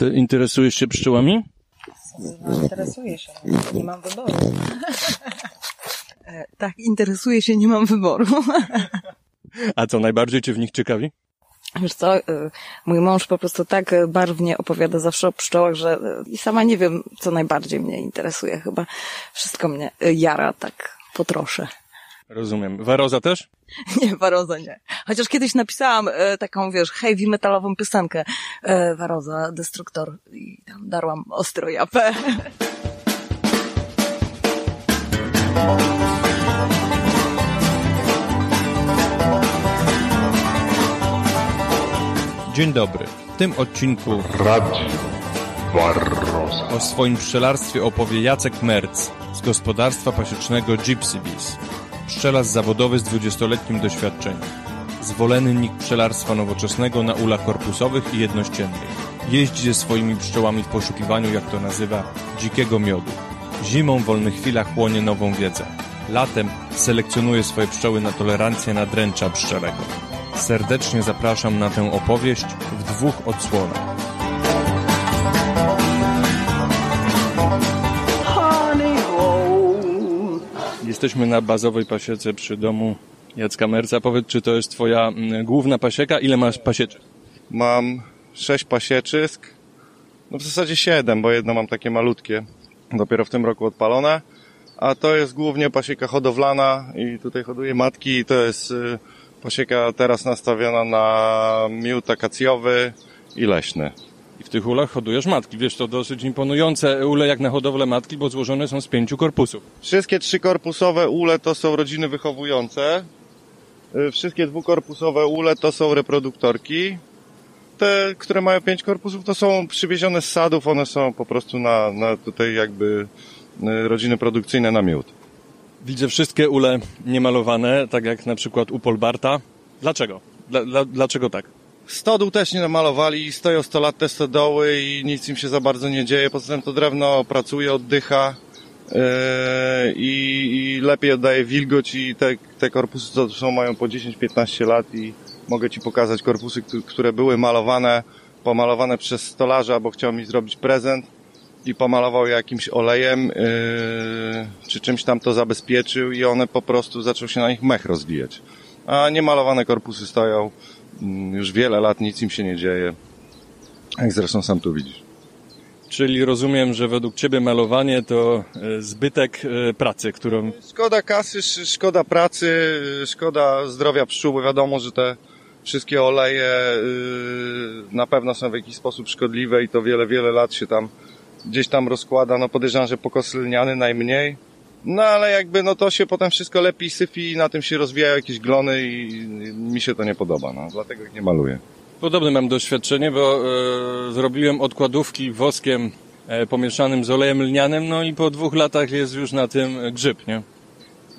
ty interesujesz się pszczołami? No, interesuję się, nie mam wyboru. E, tak, interesuję się, nie mam wyboru. A co najbardziej cię w nich ciekawi? Wiesz co, y, mój mąż po prostu tak barwnie opowiada zawsze o pszczołach, że y, i sama nie wiem, co najbardziej mnie interesuje. Chyba wszystko mnie jara tak po trosze. Rozumiem. Waroza też? Nie, Waroza nie. Chociaż kiedyś napisałam e, taką, wiesz, heavy metalową piosenkę e, Waroza, Destruktor i tam darłam ostro japę. Dzień dobry. W tym odcinku Radio Barroza. o swoim pszczelarstwie opowie Jacek Merc z gospodarstwa pasiecznego Gypsy Bees. Pszczelarz zawodowy z 20-letnim doświadczeniem. Zwolennik pszczelarstwa nowoczesnego na ulach korpusowych i jednościennych. Jeździ ze swoimi pszczołami w poszukiwaniu, jak to nazywa, dzikiego miodu. Zimą w wolnych chwilach chłonie nową wiedzę. Latem selekcjonuje swoje pszczoły na tolerancję na dręcza pszczelego. Serdecznie zapraszam na tę opowieść w dwóch odsłonach. Jesteśmy na bazowej pasiece przy domu Jacka Merca. Powiedz, czy to jest twoja mm, główna pasieka? Ile masz pasieczek? Mam sześć pasieczysk, no w zasadzie siedem, bo jedno mam takie malutkie, dopiero w tym roku odpalone, a to jest głównie pasieka hodowlana i tutaj hoduję matki i to jest y, pasieka teraz nastawiona na miód akacjowy i leśny. I w tych ulach hodujesz matki. Wiesz, to dosyć imponujące ule jak na hodowlę matki, bo złożone są z pięciu korpusów. Wszystkie trzykorpusowe ule to są rodziny wychowujące, y, wszystkie dwukorpusowe ule to są reproduktorki, te, które mają pięć korpusów, to są przywiezione z sadów, one są po prostu na, na tutaj jakby y, rodziny produkcyjne na miód. Widzę wszystkie ule niemalowane, tak jak na przykład u Polbarta. Dlaczego? Dla, dla, dlaczego tak? Stodół też nie namalowali, stoją 100 lat te stodoły i nic im się za bardzo nie dzieje, poza tym to drewno pracuje, oddycha yy, i, lepiej oddaje wilgoć i te, te korpusy co są mają po 10-15 lat i mogę Ci pokazać korpusy, któ- które były malowane, pomalowane przez stolarza, bo chciał mi zrobić prezent i pomalował jakimś olejem, yy, czy czymś tam to zabezpieczył i one po prostu zaczął się na nich mech rozwijać. A niemalowane korpusy stoją już wiele lat, nic im się nie dzieje. Jak zresztą sam tu widzisz. Czyli rozumiem, że według Ciebie malowanie to e, zbytek e, pracy, którą... Szkoda kasy, sz- szkoda pracy, szkoda zdrowia pszczół, bo wiadomo, że te wszystkie oleje yy, na pewno są w jakiś sposób szkodliwe i to wiele, wiele lat się tam gdzieś tam rozkłada. No podejrzewam, że pokos lniany najmniej. No ale jakby no to się potem wszystko lepiej syfi i na tym się rozwijają jakieś glony i mi się to nie podoba, no. Dlatego ich nie maluję. Podobne mam doświadczenie, bo e, zrobiłem odkładówki woskiem e, pomieszanym z olejem lnianym, no i po dwóch latach jest już na tym grzyb, nie?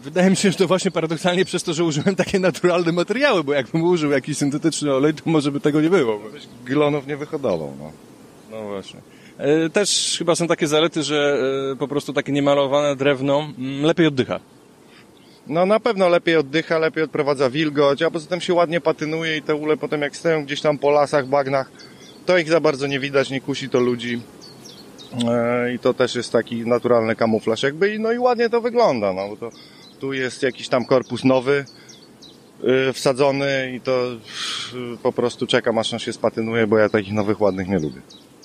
Wydaje mi się, że to właśnie paradoksalnie przez to, że użyłem takie naturalne materiały, bo jakbym użył jakiś syntetyczny olej, to może by tego nie było. Glonów nie wyhodował, no. No właśnie. E, Też chyba są takie zalety, że e, po prostu takie niemalowane drewno mm, lepiej oddycha. No na pewno lepiej oddycha, lepiej odprowadza wilgoć, a poza tym się ładnie patynuje i te ule potem jak stoją gdzieś tam po lasach, bagnach, to ich za bardzo nie widać, nie kusi to ludzi. E, I to też jest taki naturalny kamuflaż jakby no i ładnie to wygląda, no bo to tu jest jakiś tam korpus nowy y, wsadzony i to y, po prostu czekam aż on się spatynuje, bo ja takich nowych ładnych nie lubię.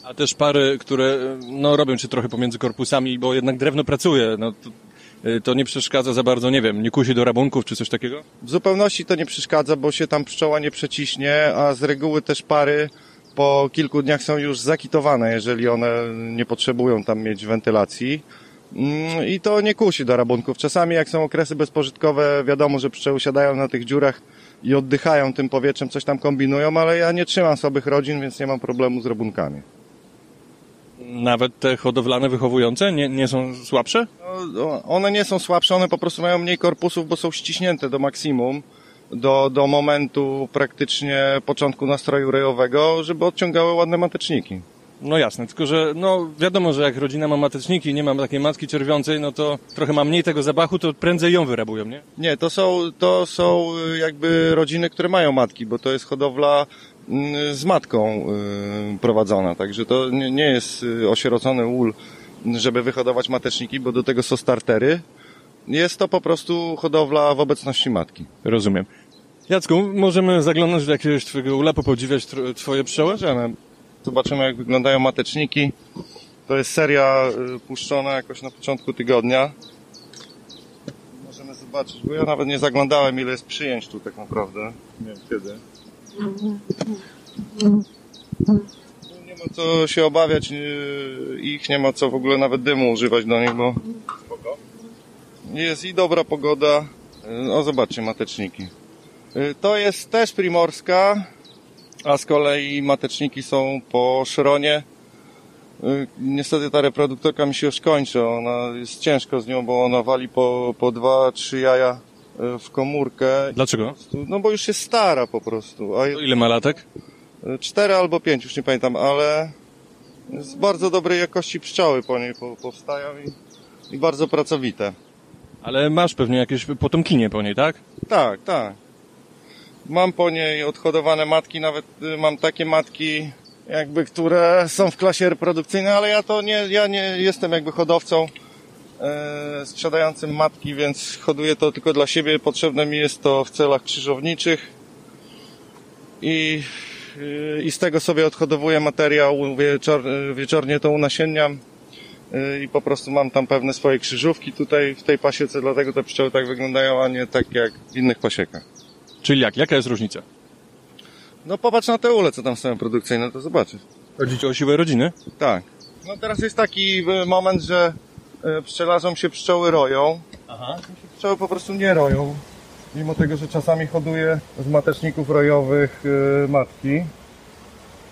A też pary, które no, robią się trochę pomiędzy korpusami, bo jednak drewno pracuje. No, to, e, to nie przeszkadza za bardzo, nie wiem, nie kusi do rabunków czy coś takiego? W zupełności to nie przeszkadza, bo się tam pszczoła nie przeciśnie, a z reguły też pary po kilku dniach są już zakitowane, jeżeli one nie potrzebują tam mieć wentylacji. Mm, I to nie kusi do rabunków. Czasami jak są okresy bezpożytkowe, wiadomo, że pszczoły siadają na tych dziurach i oddychają tym powietrzem, coś tam kombinują, ale ja nie trzymam słabych rodzin, więc nie mam problemu z rabunkami. Nawet te hodowlane, wychowujące nie, nie są słabsze? No, one nie są słabsze, one po prostu mają mniej korpusów, bo są ściśnięte do maksimum, do, do momentu praktycznie początku nastroju rejowego, żeby odciągały ładne mateczniki. No jasne, tylko że no wiadomo, że jak rodzina ma mateczniki i nie ma takiej matki czerwiącej, no to trochę ma mniej tego zapachu, to prędzej ją wyrabują, nie? Nie, to są, to są y, jakby rodziny, które mają matki, bo to jest hodowla z matką y, prowadzona, także to nie, jest y, osierocony ul, żeby wyhodować mateczniki, bo do tego są startery. Jest to po prostu hodowla w obecności matki. Rozumiem. Jacku, możemy zaglądnąć do jakiegoś twojego ula, popodziwiać twoje pszczoły? Możemy. Zobaczymy, jak wyglądają mateczniki. To jest seria y, puszczona jakoś na początku tygodnia. Możemy zobaczyć, bo ja nawet nie zaglądałem, ile jest przyjęć tu tak naprawdę. Nie wiem kiedy. No, Nie ma co się obawiać ich, nie ma co w ogóle nawet dymu używać do nich, bo jest i dobra pogoda. O, zobaczcie, mateczniki. Y, To jest też primorska, a z kolei mateczniki są po szronie. Y, Niestety ta reproduktorka mi się już kończy, ona jest ciężko z nią, bo ona wali po, po dwa, trzy jaja w komórkę. Dlaczego? No bo już jest stara po prostu, a ile ma latek? y, cztery albo pięć, już nie pamiętam, ale z bardzo dobrej jakości pszczoły po niej po, powstają i, i bardzo pracowite. Ale masz pewnie jakieś potomkinie po niej, tak? Tak, tak. Mam po niej odhodowane matki, nawet y, mam takie matki, jakby, które są w klasie reprodukcyjnej, ale ja to nie, ja nie jestem jakby hodowcą e, sprzedającym matki, więc hoduję to tylko dla siebie. Potrzebne mi jest to w celach krzyżowniczych i, y, i z tego sobie odhodowuję materiał, wieczor, wieczornie to unasienniam y, i po prostu mam tam pewne swoje krzyżówki tutaj w tej pasiece, dlatego te pszczoły tak wyglądają, a nie tak jak w innych pasiekach. Czyli jak? Jaka jest różnica? No popatrz na te ule, co tam są produkcyjne, to zobaczysz. Chodzi ci o siłę rodziny? Tak. No teraz jest taki e, moment, że e, pszczelarzom się pszczoły roją. Aha. Pszczoły po prostu nie roją. Mimo tego, że czasami hoduję z mateczników rojowych e, matki,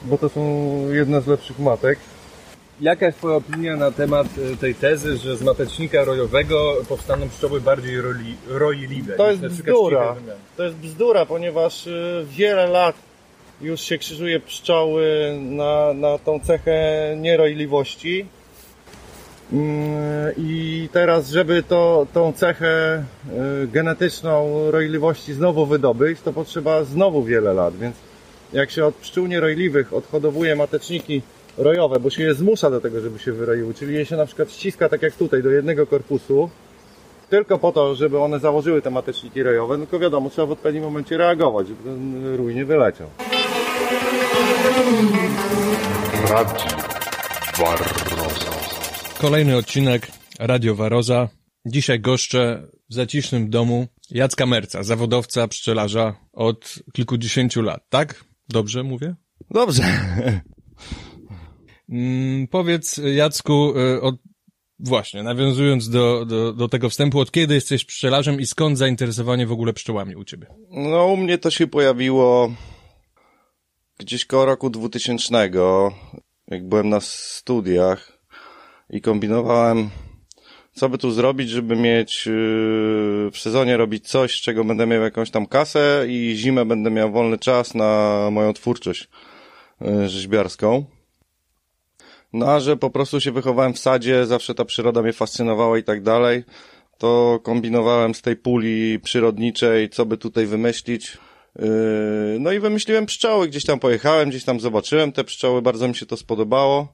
bo to są jedne z lepszych matek. Jaka jest Twoja opinia na temat e, tej tezy, że z matecznika rojowego powstaną pszczoły bardziej roli, roiliwe? To jest bzdura. To jest bzdura, ponieważ wiele lat już się krzyżuje pszczoły na, na tą cechę nierojliwości. Mm, I teraz, żeby to, tą cechę y, genetyczną rojliwości znowu wydobyć, to potrzeba znowu wiele lat, więc jak się od pszczół nierojliwych odhodowuje mateczniki rojowe, bo się je zmusza do tego, żeby się wyroiły, czyli je się na przykład ściska tak jak tutaj do jednego korpusu, tylko po to, żeby one założyły te mateczniki rojowe, tylko wiadomo, trzeba w odpowiednim momencie reagować, żeby ten rój nie wyleciał. Barroso. Kolejny odcinek Radio Waroza. Dzisiaj goszczę w zacisznym domu Jacka Merca, zawodowca, pszczelarza od kilkudziesięciu lat, tak? Dobrze mówię? Dobrze. Mm, powiedz, Jacku, y, od... właśnie, nawiązując do, do, do tego wstępu, od kiedy jesteś pszczelarzem i skąd zainteresowanie w ogóle pszczołami u ciebie? No u mnie to się pojawiło gdzieś koło roku 2000, jak byłem na studiach i kombinowałem, co by tu zrobić, żeby mieć yy, w sezonie robić coś, z czego będę miał jakąś tam kasę i zimę będę miał wolny czas na moją twórczość yy, rzeźbiarską. No a że po prostu się wychowałem w sadzie, zawsze ta przyroda mnie fascynowała i tak dalej, to kombinowałem z tej puli przyrodniczej, co by tutaj wymyślić. Yy, No i wymyśliłem pszczoły, gdzieś tam pojechałem, gdzieś tam zobaczyłem te pszczoły, bardzo mi się to spodobało.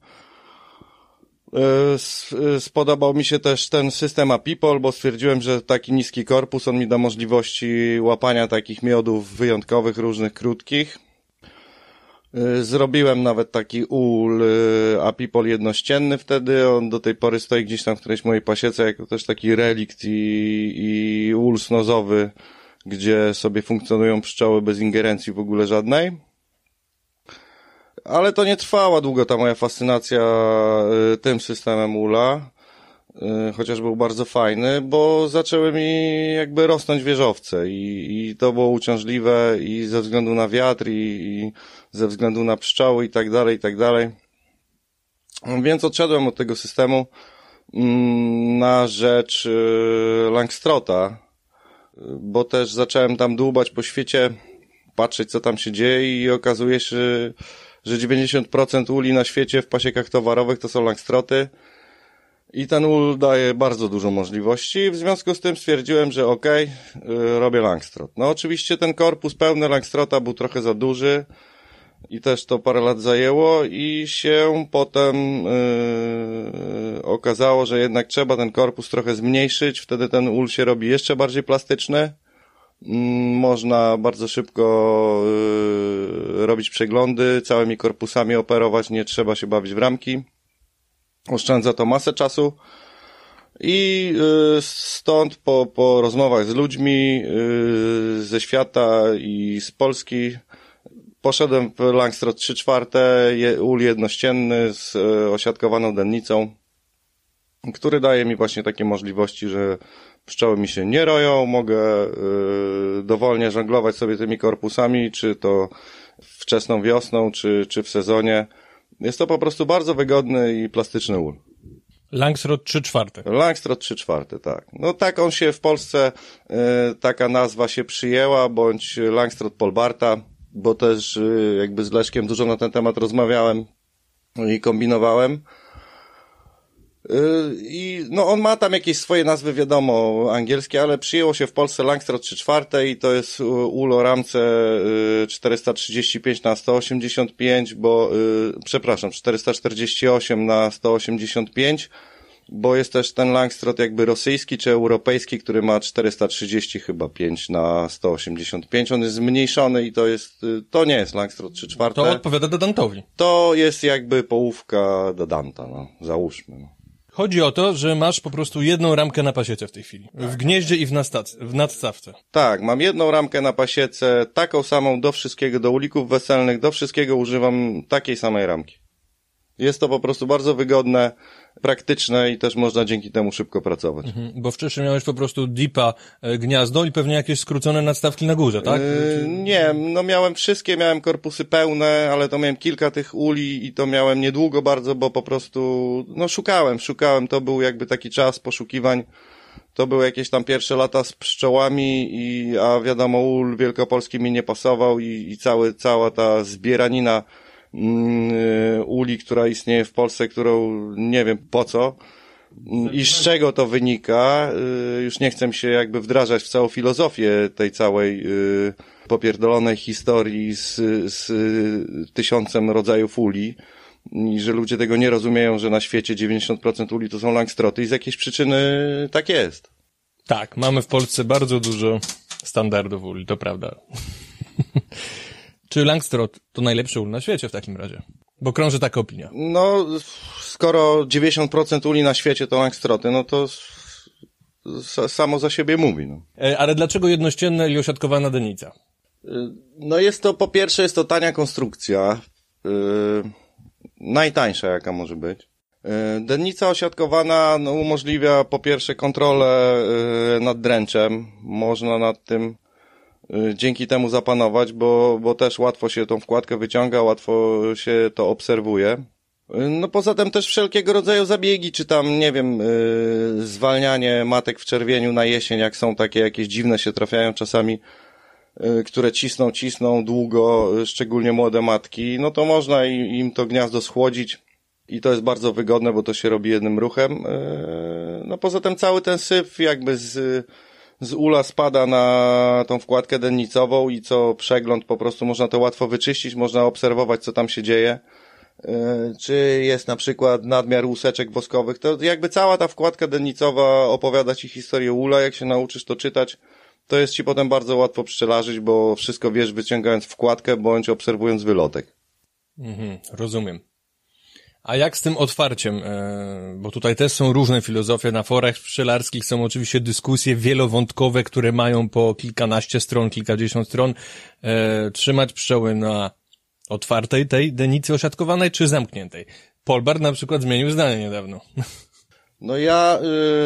S- yy, Spodobał mi się też ten system Apipol, bo stwierdziłem, że taki niski korpus, on mi da możliwości łapania takich miodów wyjątkowych, różnych, krótkich. Y, Zrobiłem nawet taki ul apipol jednościenny wtedy, on do tej pory stoi gdzieś tam w którejś mojej pasiece jako też taki relikt i, i ul snozowy, gdzie sobie funkcjonują pszczoły bez ingerencji w ogóle żadnej. Ale to nie trwała długo ta moja fascynacja y, tym systemem ula, y, chociaż był bardzo fajny, bo zaczęły mi jakby rosnąć wieżowce i, i to było uciążliwe i ze względu na wiatr i, i ze względu na pszczoły i tak dalej, i tak dalej. Więc odszedłem od tego systemu mm, na rzecz y, Langstrota, bo też zacząłem tam dłubać po świecie, patrzeć co tam się dzieje i okazuje się, że 90% uli na świecie w pasiekach towarowych to są Langstroty. I ten ul daje bardzo dużo możliwości. W związku z tym stwierdziłem, że okej, y, robię Langstrot. No oczywiście ten korpus pełny Langstrota był trochę za duży. i też to parę lat zajęło i się potem yy, okazało, że jednak trzeba ten korpus trochę zmniejszyć, wtedy ten ul się robi jeszcze bardziej plastyczny. Mm, Można bardzo szybko yy, robić przeglądy, całymi korpusami operować, nie trzeba się bawić w ramki. Oszczędza to masę czasu. I y, stąd po, po rozmowach z ludźmi y, ze świata i z Polski poszedłem w Langstroth 3 czwarte, ul jednościenny z y, osiadkowaną dennicą, który daje mi właśnie takie możliwości, że pszczoły mi się nie roją, mogę y, dowolnie żonglować sobie tymi korpusami, czy to wczesną wiosną, czy, czy w sezonie. Jest to po prostu bardzo wygodny i plastyczny ul. Langsrod 3 czwarte. Langstroth 3 czwarte, tak. No tak on się w Polsce, e, taka nazwa się przyjęła, bądź Langstroth Polbarta, bo też e, jakby z Leszkiem dużo na ten temat rozmawiałem i kombinowałem. E, I no on ma tam jakieś swoje nazwy, wiadomo, angielskie, ale przyjęło się w Polsce Langstroth 3 czwarte i to jest u- ul o ramce e, 435 na 185, bo, przepraszam, 448 na 185, bo jest też ten Langstroth jakby rosyjski czy europejski, który ma 430 chyba 5 na 185. On jest zmniejszony i to jest, y, to nie jest Langstroth 3 czwarte. To odpowiada Dodantowi. To jest jakby połówka do Danta, no. Załóżmy. No. Chodzi o to, że masz po prostu jedną ramkę na pasiece w tej chwili. W gnieździe i w, w nadstawce. Tak, mam jedną ramkę na pasiece, taką samą do wszystkiego, do ulików weselnych, do wszystkiego używam takiej samej ramki. Jest to po prostu bardzo wygodne, praktyczne i też można dzięki temu szybko pracować. Mhm, Bo wcześniej miałeś po prostu dipa, e, gniazdo i pewnie jakieś skrócone nadstawki na górze, tak? Yy, nie, no miałem wszystkie, miałem korpusy pełne, ale to miałem kilka tych uli i to miałem niedługo bardzo, bo po prostu, no szukałem, szukałem, to był jakby taki czas poszukiwań. To były jakieś tam pierwsze lata z pszczołami i, a wiadomo, ul wielkopolski mi nie pasował i, i cały, cała ta zbieranina uli, która istnieje w Polsce, którą nie wiem po co, i z czego to wynika? Y, Już nie chcę się jakby wdrażać w całą filozofię tej całej y, popierdolonej historii z, z y, tysiącem rodzajów uli i że ludzie tego nie rozumieją, że na świecie 90% uli to są langstroty i z jakiejś przyczyny tak jest. Tak, mamy w Polsce bardzo dużo standardów uli, to prawda. Czy Langstroth to najlepszy ul na świecie w takim razie? Bo krąży taka opinia. No, skoro 90% uli na świecie to langstroty, no to samo za siebie mówi. No. E, ale dlaczego jednościenna i osiadkowana denica? No jest to, po pierwsze jest to tania konstrukcja, yy, najtańsza jaka może być. Yy, dennica osiadkowana no, umożliwia po pierwsze kontrolę yy, nad dręczem, można nad tym dzięki temu zapanować, bo, bo też łatwo się tą wkładkę wyciąga, łatwo się to obserwuje. Yy, No poza tym też wszelkiego rodzaju zabiegi, czy tam, nie wiem, yy, zwalnianie matek w czerwieniu na jesień, jak są takie jakieś dziwne się trafiają czasami, y, które cisną, cisną długo, y, szczególnie młode matki, no to można i- im to gniazdo schłodzić i to jest bardzo wygodne, bo to się robi jednym ruchem. Y, No poza tym cały ten syf jakby z, z ula spada na tą wkładkę dennicową i co przegląd po prostu można to łatwo wyczyścić, można obserwować co tam się dzieje. Y, Czy jest na przykład nadmiar łuseczek woskowych, to jakby cała ta wkładka dennicowa opowiada ci historię ula, jak się nauczysz to czytać, to jest ci potem bardzo łatwo pszczelarzyć, bo wszystko wiesz wyciągając wkładkę bądź obserwując wylotek. Mhm, rozumiem. A jak z tym otwarciem? E, bo tutaj też są różne filozofie. Na forach pszczelarskich są oczywiście dyskusje wielowątkowe, które mają po kilkanaście stron, kilkadziesiąt stron. E, trzymać pszczoły na otwartej tej denicy osiadkowanej, czy zamkniętej? Polbar na przykład zmienił zdanie niedawno. No ja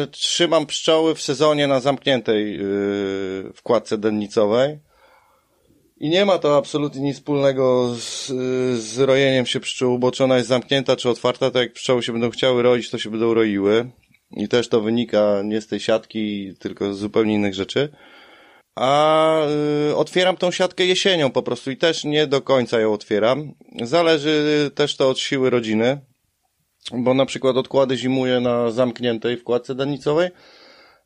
y, trzymam pszczoły w sezonie na zamkniętej y, wkładce dennicowej i nie ma to absolutnie nic wspólnego z, z rojeniem się pszczół, bo czy ona jest zamknięta, czy otwarta, to jak pszczoły się będą chciały roić, to się będą roiły. I też to wynika nie z tej siatki, tylko z zupełnie innych rzeczy. A y, otwieram tą siatkę jesienią po prostu i też nie do końca ją otwieram. Zależy też to od siły rodziny bo na przykład odkłady zimuje na zamkniętej wkładce dennicowej,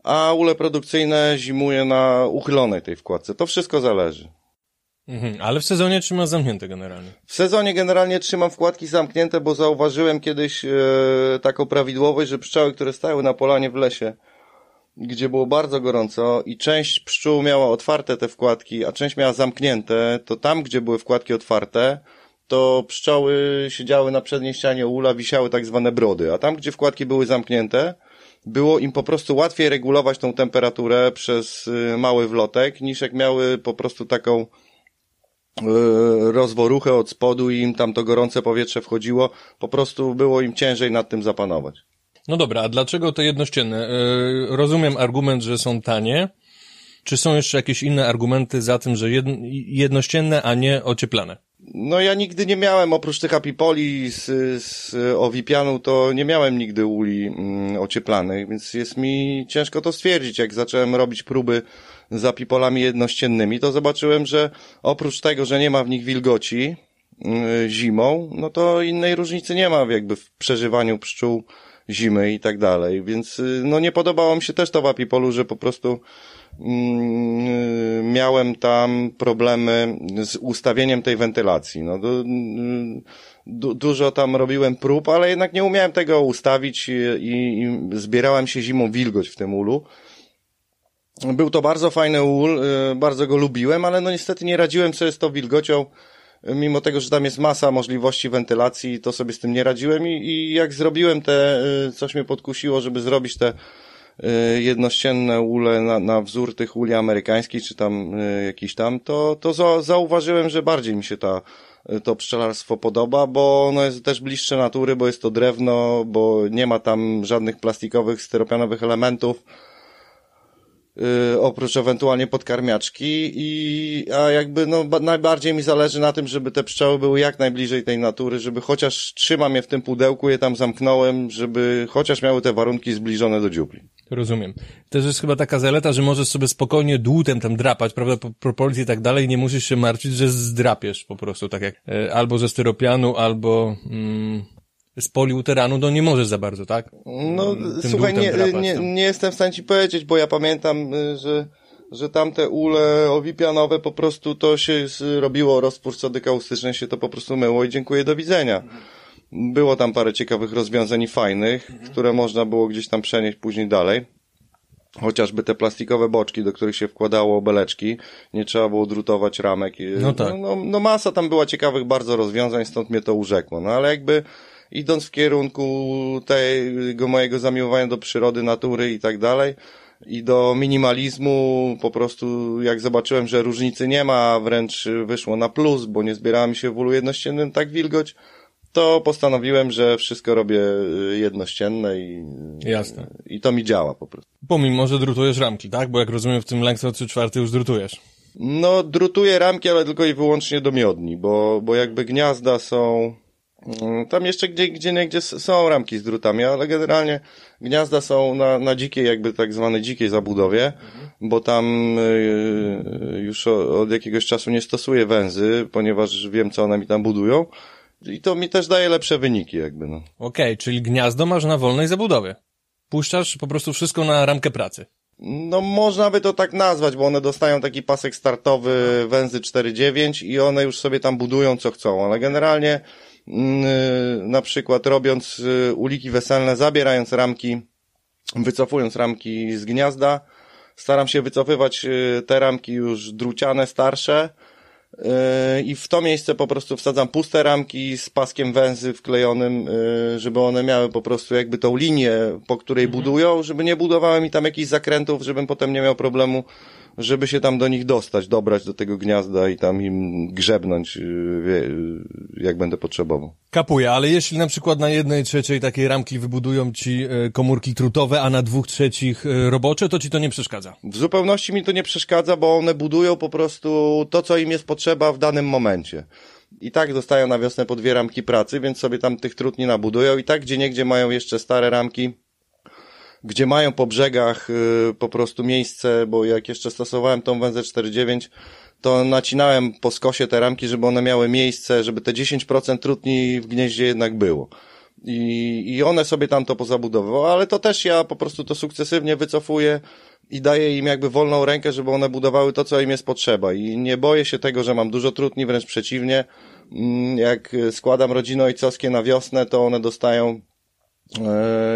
a ule produkcyjne zimuje na uchylonej tej wkładce. To wszystko zależy. Mhm, ale w sezonie trzymasz zamknięte generalnie. W sezonie generalnie trzymam wkładki zamknięte, bo zauważyłem kiedyś e, taką prawidłowość, że pszczoły, które stały na polanie w lesie, gdzie było bardzo gorąco i część pszczół miała otwarte te wkładki, a część miała zamknięte, to tam, gdzie były wkładki otwarte, to pszczoły siedziały na przedniej ścianie ula, wisiały tak zwane brody, a tam, gdzie wkładki były zamknięte, było im po prostu łatwiej regulować tą temperaturę przez y, mały wlotek, niż jak miały po prostu taką rozworuchę od spodu i im tam to gorące powietrze wchodziło, po prostu było im ciężej nad tym zapanować. No dobra, a dlaczego te jednościenne? E, rozumiem argument, że są tanie. Czy są jeszcze jakieś inne argumenty za tym, że jedn- jednościenne, a nie ocieplane? No ja nigdy nie miałem, oprócz tych apipoli z, z owipianu, to nie miałem nigdy uli mm, ocieplanych, więc jest mi ciężko to stwierdzić. Jak zacząłem robić próby z apipolami jednościennymi, to zobaczyłem, że oprócz tego, że nie ma w nich wilgoci y, zimą, no to innej różnicy nie ma jakby w przeżywaniu pszczół zimy i tak dalej. Więc y, no nie podobało mi się też to w apipolu, że po prostu mm, miałem tam problemy z ustawieniem tej wentylacji. No, du, du, dużo tam robiłem prób, ale jednak nie umiałem tego ustawić i, i, i zbierałem się zimą wilgoć w tym ulu. Był to bardzo fajny ul, y, bardzo go lubiłem, ale no niestety nie radziłem sobie z tą wilgocią, mimo tego, że tam jest masa możliwości wentylacji, to sobie z tym nie radziłem i, i jak zrobiłem te, y, coś mnie podkusiło, żeby zrobić te y, jednościenne ule na, na wzór tych uli amerykańskich, czy tam jakiś tam, to, to za, zauważyłem, że bardziej mi się ta, to pszczelarstwo podoba, bo ono jest też bliższe natury, bo jest to drewno, bo nie ma tam żadnych plastikowych, styropianowych elementów, y, oprócz ewentualnie podkarmiaczki i a jakby no ba- najbardziej mi zależy na tym, żeby te pszczoły były jak najbliżej tej natury, żeby chociaż trzymam je w tym pudełku, je tam zamknąłem, żeby chociaż miały te warunki zbliżone do dziupli. Rozumiem. Też jest chyba taka zaleta, że możesz sobie spokojnie dłutem tam drapać, prawda, po proporcji i tak dalej, nie musisz się martwić, że zdrapiesz po prostu, tak jak e, albo ze styropianu, albo mm, z poliuteranu, no nie możesz za bardzo, tak? No, Tym słuchaj, nie, drapać nie, tam. nie jestem w stanie ci powiedzieć, bo ja pamiętam, y, że, że tamte ule owipianowe po prostu to się robiło rozpór sody kaustycznej, się to po prostu myło i dziękuję, do widzenia. Było tam parę ciekawych rozwiązań fajnych, które można było gdzieś tam przenieść później dalej. Chociażby te plastikowe boczki, do których się wkładało beleczki, nie trzeba było drutować ramek. No tak. No, no, no masa tam była ciekawych bardzo rozwiązań, stąd mnie to urzekło. No ale jakby idąc w kierunku tego mojego zamiłowania do przyrody, natury i tak dalej i do minimalizmu, po prostu jak zobaczyłem, że różnicy nie ma, a wręcz wyszło na plus, bo nie zbierałem się w ulu jednościennym tak wilgoć, to postanowiłem, że wszystko robię y, jednościenne i, Jasne. i to mi działa po prostu. Pomimo, że drutujesz ramki, tak? Bo jak rozumiem, w tym Langstroth 3 czwarty już drutujesz. No, drutuję ramki, ale tylko i wyłącznie do miodni, bo, bo jakby gniazda są, tam jeszcze gdzie, gdzie nie, gdzie są ramki z drutami, ale generalnie gniazda są na, na dzikiej, jakby tak zwanej dzikiej zabudowie, bo tam y, już od jakiegoś czasu nie stosuję węzy, ponieważ wiem, co one mi tam budują. I to mi też daje lepsze wyniki, jakby, no. Okej, czyli gniazdo masz na wolnej zabudowie. Puszczasz po prostu wszystko na ramkę pracy. No można by to tak nazwać, bo one dostają taki pasek startowy węzy 4.9 i one już sobie tam budują co chcą, ale generalnie mm, na przykład robiąc y, uliki weselne, zabierając ramki, wycofując ramki z gniazda, staram się wycofywać y, te ramki już druciane, starsze, i w to miejsce po prostu wsadzam puste ramki z paskiem węzy wklejonym, żeby one miały po prostu jakby tą linię, po której budują, żeby nie budowały mi tam jakichś zakrętów, żebym potem nie miał problemu, żeby się tam do nich dostać, dobrać do tego gniazda i tam im grzebnąć, wie, yy, jak będę potrzebował. Kapuję, ale jeśli na przykład na jednej trzeciej takiej ramki wybudują ci e, komórki trutowe, a na dwóch trzecich e, robocze, to ci to nie przeszkadza. W zupełności mi to nie przeszkadza, bo one budują po prostu to, co im jest potrzeba w danym momencie. I tak dostają na wiosnę po dwie ramki pracy, więc sobie tam tych trud nie nabudują. I tak gdzie niegdzie mają jeszcze stare ramki, gdzie mają po brzegach y, po prostu miejsce, bo jak jeszcze stosowałem tą węzę 4.9, to nacinałem po skosie te ramki, żeby one miały miejsce, żeby te 10% trutni w gnieździe jednak było. i, i one sobie tam to pozabudowały, ale to też ja po prostu to sukcesywnie wycofuję i daję im jakby wolną rękę, żeby one budowały to, co im jest potrzeba i nie boję się tego, że mam dużo trudni, wręcz przeciwnie, Mm, jak składam rodziny ojcowskie na wiosnę, to one dostają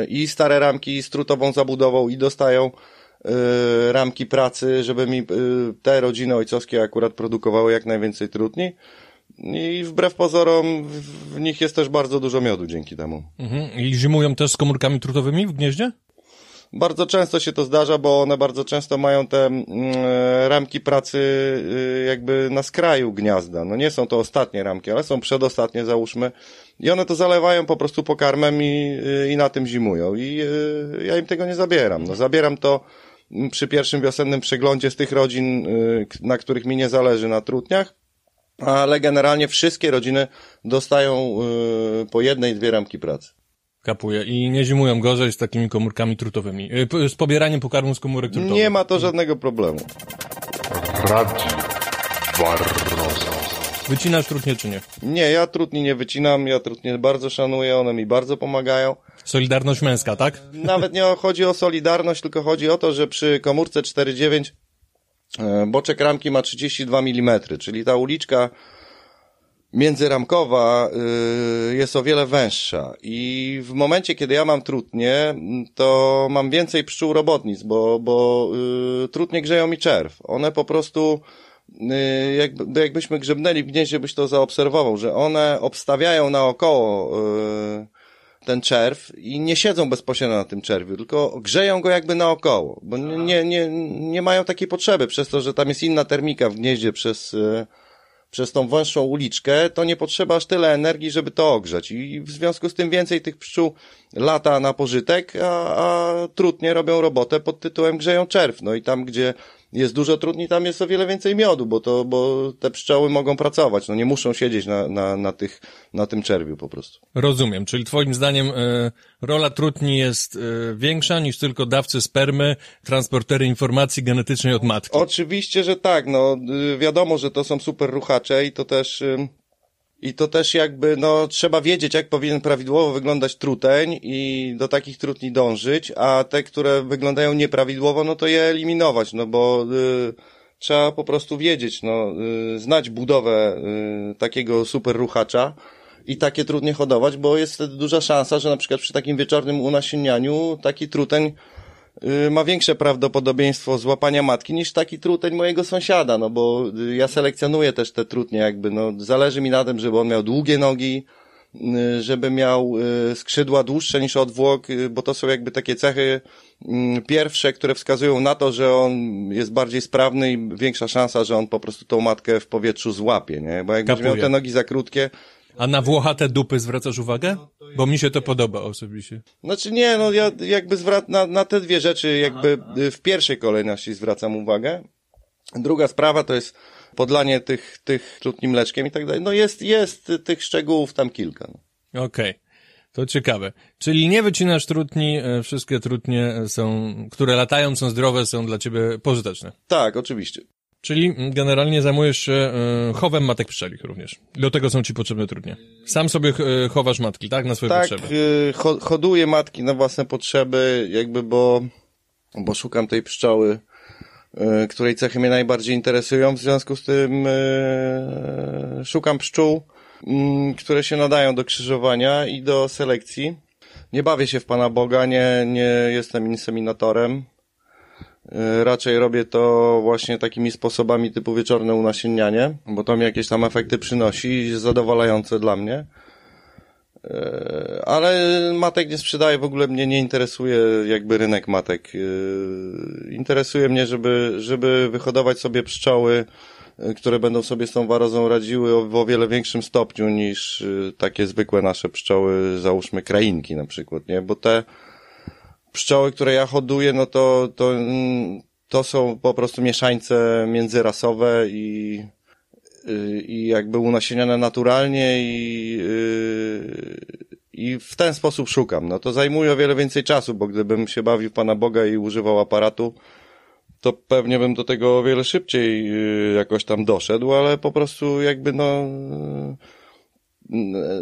i stare ramki z trutową zabudową i dostają e, ramki pracy, żeby mi e, te rodziny ojcowskie akurat produkowały jak najwięcej trutni. I wbrew pozorom w- nich jest też bardzo dużo miodu dzięki temu. Mhm. I zimują też z komórkami trutowymi w gnieździe? Bardzo często się to zdarza, bo one bardzo często mają te mm, e, ramki pracy jakby na skraju gniazda. No nie są to ostatnie ramki, ale są przedostatnie załóżmy. I one to zalewają po prostu pokarmem i, y, i na tym zimują. I y, ja im tego nie zabieram. No zabieram to mm, przy pierwszym wiosennym przeglądzie z tych rodzin, y, na których mi nie zależy na trutniach. Ale generalnie wszystkie rodziny dostają y, po jednej, dwie ramki pracy. Kapuje. I nie zimują gorzej z takimi komórkami trutowymi. Y, p- Z pobieraniem pokarmu z komórek trutowych. Nie ma to żadnego problemu. Radzi Barroso. Wycinasz trutnie czy nie? Nie, ja trudni nie wycinam, ja trudnie bardzo szanuję, one mi bardzo pomagają. Solidarność męska, tak? Nawet nie chodzi o solidarność, tylko chodzi o to, że przy komórce 4.9 e, boczek ramki ma 32 mm, czyli ta uliczka międzyramkowa y, jest o wiele węższa i w momencie, kiedy ja mam trutnie, to mam więcej pszczół robotnic, bo, bo y, trutnie grzeją mi czerw. One po prostu jakby, jakbyśmy grzebnęli w gnieździe, byś to zaobserwował, że one obstawiają naokoło y, ten czerw i nie siedzą bezpośrednio na tym czerwiu, tylko grzeją go jakby naokoło, bo nie, nie, nie, nie mają takiej potrzeby, przez to, że tam jest inna termika w gnieździe przez, y, przez tą węższą uliczkę, to nie potrzeba aż tyle energii, żeby to ogrzać. I w związku z tym więcej tych pszczół lata na pożytek, a, a trudnie robią robotę pod tytułem grzeją czerw. No i tam, gdzie jest dużo trudni, tam jest o wiele więcej miodu, bo to, bo te pszczoły mogą pracować, no nie muszą siedzieć na, na, na tych, na tym czerwiu po prostu. Rozumiem. Czyli twoim zdaniem e, rola trutni jest e, większa niż tylko dawcy spermy, transportery informacji genetycznej od matki. Oczywiście, że tak, no y, wiadomo, że to są super ruchacze i to też ym, i to też jakby, no trzeba wiedzieć, jak powinien prawidłowo wyglądać truteń i do takich trutni dążyć, a te, które wyglądają nieprawidłowo, no to je eliminować, no bo y, trzeba po prostu wiedzieć, no y, znać budowę y, takiego super ruchacza i takie trudnie hodować, bo jest wtedy duża szansa, że na przykład przy takim wieczornym unasiennianiu taki truteń ma większe prawdopodobieństwo złapania matki niż taki truteń mojego sąsiada, no bo y, ja selekcjonuję też te trutnie jakby, no zależy mi na tym, żeby on miał długie nogi, y, żeby miał y, skrzydła dłuższe niż odwłok, y, bo to są jakby takie cechy mm, pierwsze, które wskazują na to, że on jest bardziej sprawny i większa szansa, że on po prostu tą matkę w powietrzu złapie, nie? Bo jakbyś miał te nogi za krótkie, A na włochate dupy zwracasz uwagę? Bo mi się to podoba osobiście. Znaczy nie, no ja jakby zwrac na, na te dwie rzeczy jakby w pierwszej kolejności zwracam uwagę. Druga sprawa to jest podlanie tych, tych trutni mleczkiem i tak dalej. No jest, jest tych szczegółów tam kilka. No. Okej. To ciekawe. Czyli nie wycinasz trutni, e, wszystkie trutnie są, które latają, są zdrowe, są dla ciebie pożyteczne. Tak, oczywiście. Czyli generalnie zajmujesz się e, chowem matek pszczelich również. Do tego są ci potrzebne trudnie. Sam sobie e, chowasz matki, tak? Na swoje Tak, potrzeby. ho, hoduję matki na własne potrzeby, jakby bo, bo szukam tej pszczoły, której cechy mnie najbardziej interesują, w związku z tym szukam pszczół, mm, które się nadają do krzyżowania i do selekcji. Nie bawię się w Pana Boga, nie, nie jestem inseminatorem. Y, Raczej robię to właśnie takimi sposobami typu wieczorne unasiennianie, bo to mi jakieś tam efekty przynosi zadowalające dla mnie. E, Ale matek nie sprzedaję, w ogóle mnie nie interesuje jakby rynek matek. E, Interesuje mnie, żeby, żeby wyhodować sobie pszczoły, które będą sobie z tą warozą radziły o, w o wiele większym stopniu niż takie zwykłe nasze pszczoły, załóżmy krainki na przykład, nie? Bo te pszczoły, które ja hoduję, no to, to, to są po prostu mieszańce międzyrasowe i y, i jakby unasieniane naturalnie i, y, i w ten sposób szukam. No to zajmuje o wiele więcej czasu, bo gdybym się bawił Pana Boga i używał aparatu, to pewnie bym do tego o wiele szybciej y, jakoś tam doszedł, ale po prostu jakby no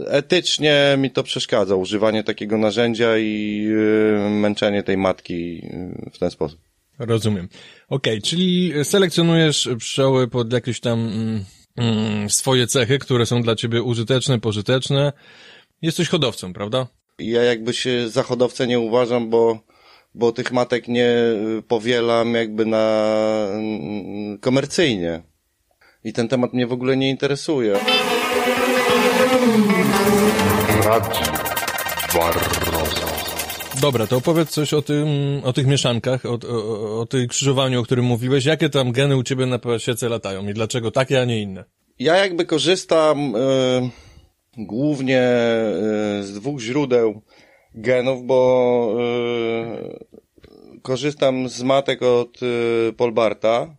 etycznie mi to przeszkadza, używanie takiego narzędzia i y, męczenie tej matki y, w ten sposób. Rozumiem. Okej, czyli selekcjonujesz pszczoły pod jakieś tam mm, mm, swoje cechy, które są dla ciebie użyteczne, pożyteczne. Jesteś hodowcą, prawda? Ja jakby się za hodowcę nie uważam, bo, bo tych matek nie y, powielam jakby na mm, komercyjnie. I ten temat mnie w ogóle nie interesuje. Dobra, to opowiedz coś o tym, o tych mieszankach, o, o, o tej krzyżowaniu, o którym mówiłeś. Jakie tam geny u ciebie na pasiece latają i dlaczego takie, a nie inne? Ja jakby korzystam e, głównie e, z dwóch źródeł genów, bo e, korzystam z matek od e, Polbarta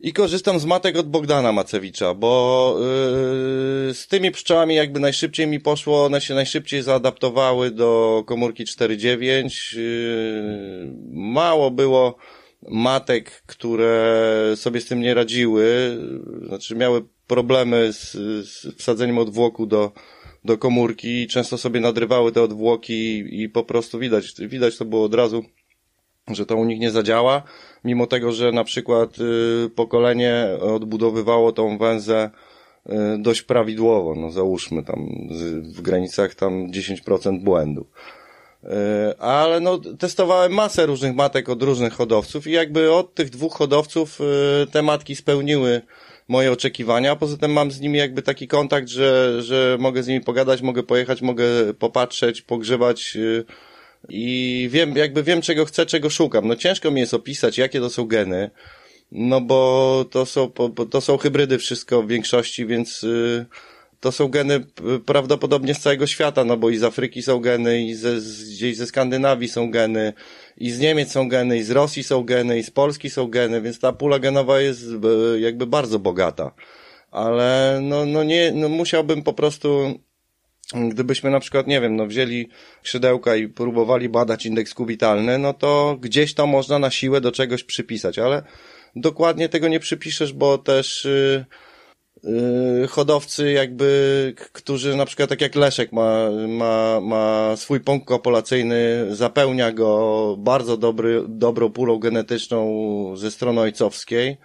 i korzystam z matek od Bogdana Macewicza, bo e, z tymi pszczołami jakby najszybciej mi poszło, one się najszybciej zaadaptowały do komórki 4.9. E, mało było matek, które sobie z tym nie radziły, znaczy miały problemy z, z wsadzeniem odwłoku do, do komórki często sobie nadrywały te odwłoki i po prostu widać, widać to było od razu, że to u nich nie zadziała, mimo tego, że na przykład y, pokolenie odbudowywało tą węzę y, dość prawidłowo, no załóżmy tam w granicach tam 10% błędu. E, ale no, testowałem masę różnych matek od różnych hodowców i jakby od tych dwóch hodowców te matki spełniły moje oczekiwania, poza tym mam z nimi jakby taki kontakt, że, że mogę z nimi pogadać, mogę pojechać, mogę popatrzeć, pogrzebać i wiem, jakby wiem czego chcę, czego szukam. No ciężko mi jest opisać, jakie to są geny, no bo to są, to są hybrydy wszystko w większości, więc to są geny prawdopodobnie z całego świata, no bo i z Afryki są geny, i ze, z, gdzieś ze Skandynawii są geny, i z Niemiec są geny, i z Rosji są geny, i z Polski są geny, więc ta pula genowa jest e, jakby bardzo bogata. Ale no, no nie, no musiałbym po prostu Gdybyśmy na przykład, nie wiem, no wzięli skrzydełka i próbowali badać indeks kubitalny, no to gdzieś to można na siłę do czegoś przypisać, ale dokładnie tego nie przypiszesz, bo też yy, Yy, hodowcy jakby, którzy na przykład tak jak Leszek ma, ma, ma swój punkt kopulacyjny, zapełnia go bardzo dobry, dobrą pulą genetyczną ze strony ojcowskiej,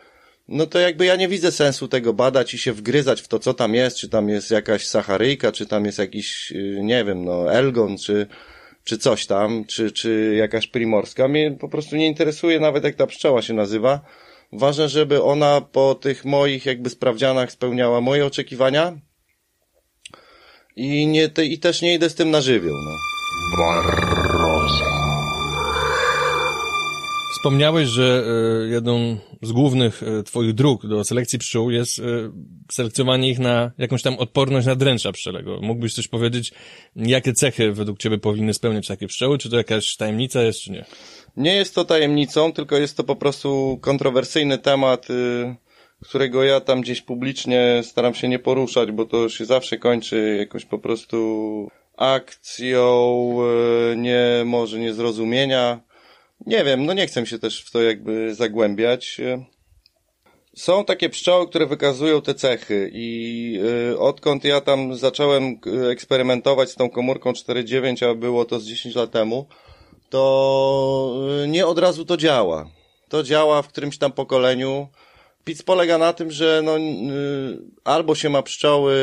no to jakby ja nie widzę sensu tego badać i się wgryzać w to, co tam jest, czy tam jest jakaś sacharyjka, czy tam jest jakiś, yy, nie wiem, no, elgon, czy, czy coś tam, czy, czy jakaś primorska. Mnie po prostu nie interesuje nawet jak ta pszczoła się nazywa Ważne, żeby ona po tych moich jakby sprawdzianach spełniała moje oczekiwania i, nie, te, i też nie idę z tym na żywioł. No. Barroza. Wspomniałeś, że e, jedną z głównych e, twoich dróg do selekcji pszczół jest e, selekcjonowanie ich na jakąś tam odporność na dręcza pszczelego. Mógłbyś coś powiedzieć, jakie cechy według ciebie powinny spełniać takie pszczoły? Czy to jakaś tajemnica jest, czy nie? Nie jest to tajemnicą, tylko jest to po prostu kontrowersyjny temat, y, którego ja tam gdzieś publicznie staram się nie poruszać, bo to się zawsze kończy jakoś po prostu akcją, y, nie może niezrozumienia. Nie wiem, no nie chcę się też w to jakby zagłębiać. Są takie pszczoły, które wykazują te cechy i y, odkąd ja tam zacząłem eksperymentować z tą komórką 4.9, a było to z 10 lat temu, to nie od razu to działa. To działa w którymś tam pokoleniu. Pic polega na tym, że no, albo się ma pszczoły,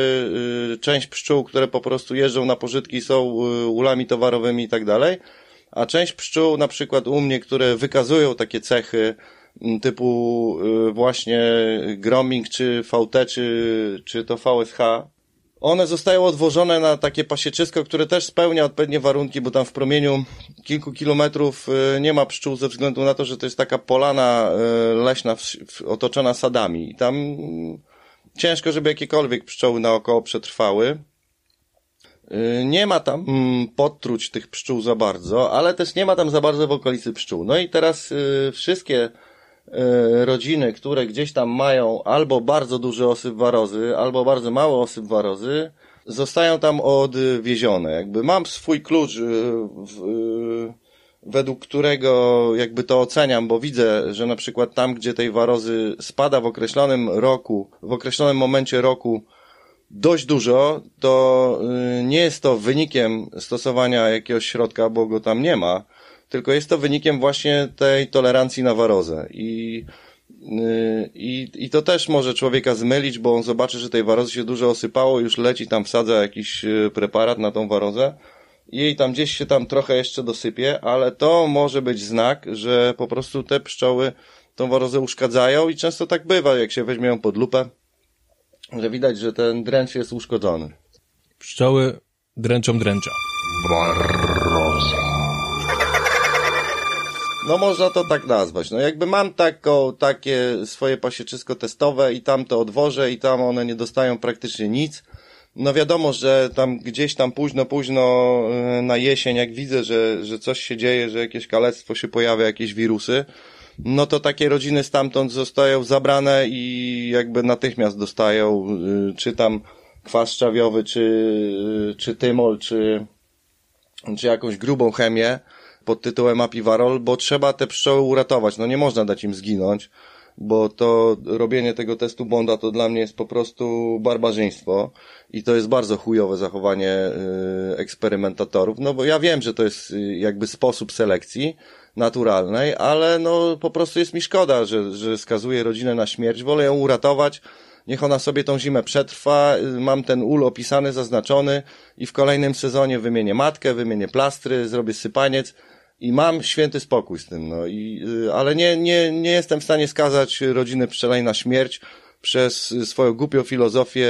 część pszczół, które po prostu jeżdżą na pożytki, są ulami towarowymi i tak dalej, a część pszczół, na przykład u mnie, które wykazują takie cechy, typu właśnie grooming, czy VT, czy, czy to VSH, one zostają odwożone na takie pasieczysko, które też spełnia odpowiednie warunki, bo tam w promieniu kilku kilometrów y, nie ma pszczół ze względu na to, że to jest taka polana y, leśna otoczona sadami. Tam ciężko, żeby jakiekolwiek pszczoły naokoło przetrwały. Y, nie ma tam mm, podtruć tych pszczół za bardzo, ale też nie ma tam za bardzo w okolicy pszczół. No i teraz wszystkie E, rodziny, które gdzieś tam mają albo bardzo duży osyp warozy, albo bardzo mały osyp warozy, zostają tam odwiezione. Jakby mam swój klucz, według którego jakby to oceniam, bo widzę, że na przykład tam, gdzie tej warozy spada w określonym roku, w określonym momencie roku, dość dużo, to y, nie jest to wynikiem stosowania jakiegoś środka, bo go tam nie ma, tylko jest to wynikiem właśnie tej tolerancji na warozę. I, y, i, I to też może człowieka zmylić, bo on zobaczy, że tej warozy się dużo osypało, już leci tam, wsadza jakiś y, preparat na tą warozę jej tam gdzieś się tam trochę jeszcze dosypie, ale to może być znak, że po prostu te pszczoły tą warozę uszkadzają i często tak bywa, jak się weźmie ją pod lupę, że widać, że ten dręcz jest uszkodzony. Pszczoły dręczą dręcza. Barroza. No można to tak nazwać. No jakby mam taką, takie swoje pasieczysko testowe i tam to odwożę i tam one nie dostają praktycznie nic. No wiadomo, że tam gdzieś tam późno, późno e, na jesień, jak widzę, że, że coś się dzieje, że jakieś kalectwo się pojawia, jakieś wirusy, no to takie rodziny stamtąd zostają zabrane i jakby natychmiast dostają, y, czy tam kwas szczawiowy, czy, y, czy tymol, czy, czy jakąś grubą chemię pod tytułem apiwarol, bo trzeba te pszczoły uratować. No nie można dać im zginąć, bo to robienie tego testu Bonda to dla mnie jest po prostu barbarzyństwo i to jest bardzo chujowe zachowanie y, eksperymentatorów, no bo ja wiem, że to jest jakby sposób selekcji naturalnej, ale no po prostu jest mi szkoda, że, że skazuje rodzinę na śmierć, wolę ją uratować, niech ona sobie tą zimę przetrwa, mam ten ul opisany, zaznaczony i w kolejnym sezonie wymienię matkę, wymienię plastry, zrobię sypaniec i mam święty spokój z tym, no. I, y, ale nie, nie, nie jestem w stanie skazać rodziny pszczelej na śmierć przez swoją głupią filozofię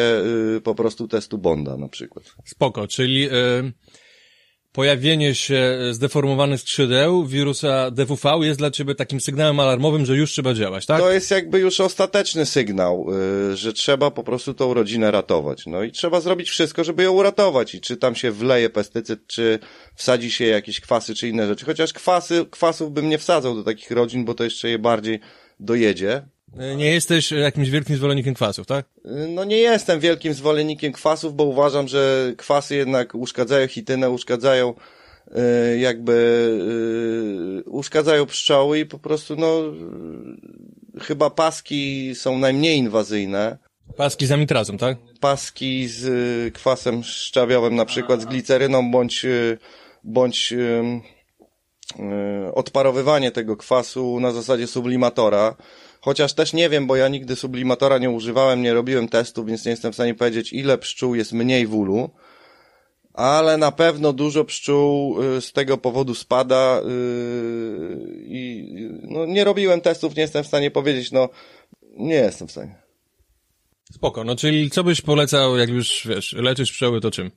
y, po prostu testu Bonda na przykład. Spoko, czyli y, pojawienie się zdeformowanych skrzydeł wirusa DWV jest dla ciebie takim sygnałem alarmowym, że już trzeba działać, tak? To jest jakby już ostateczny sygnał, y, że trzeba po prostu tą rodzinę ratować. No i trzeba zrobić wszystko, żeby ją uratować. I czy tam się wleje pestycyd, czy wsadzi się jakieś kwasy, czy inne rzeczy. Chociaż kwasy, kwasów bym nie wsadzał do takich rodzin, bo to jeszcze je bardziej dojedzie. Y, Nie jesteś jakimś wielkim zwolennikiem kwasów, tak? Y, No nie jestem wielkim zwolennikiem kwasów, bo uważam, że kwasy jednak uszkadzają chitynę, uszkadzają y, jakby uszkadzają pszczoły i po prostu no chyba paski są najmniej inwazyjne. Paski z amitrazą, tak? Paski z kwasem szczawiowym, na przykład z gliceryną, bądź, bądź odparowywanie tego kwasu na zasadzie sublimatora. Chociaż też nie wiem, bo ja nigdy sublimatora nie używałem, nie robiłem testów, więc nie jestem w stanie powiedzieć, ile pszczół jest mniej w ulu. Ale na pewno dużo pszczół y, z tego powodu spada y, i no, nie robiłem testów, nie jestem w stanie powiedzieć, no nie jestem w stanie. Spoko, no czyli co byś polecał, jak już, wiesz, leczysz pszczoły, to czym?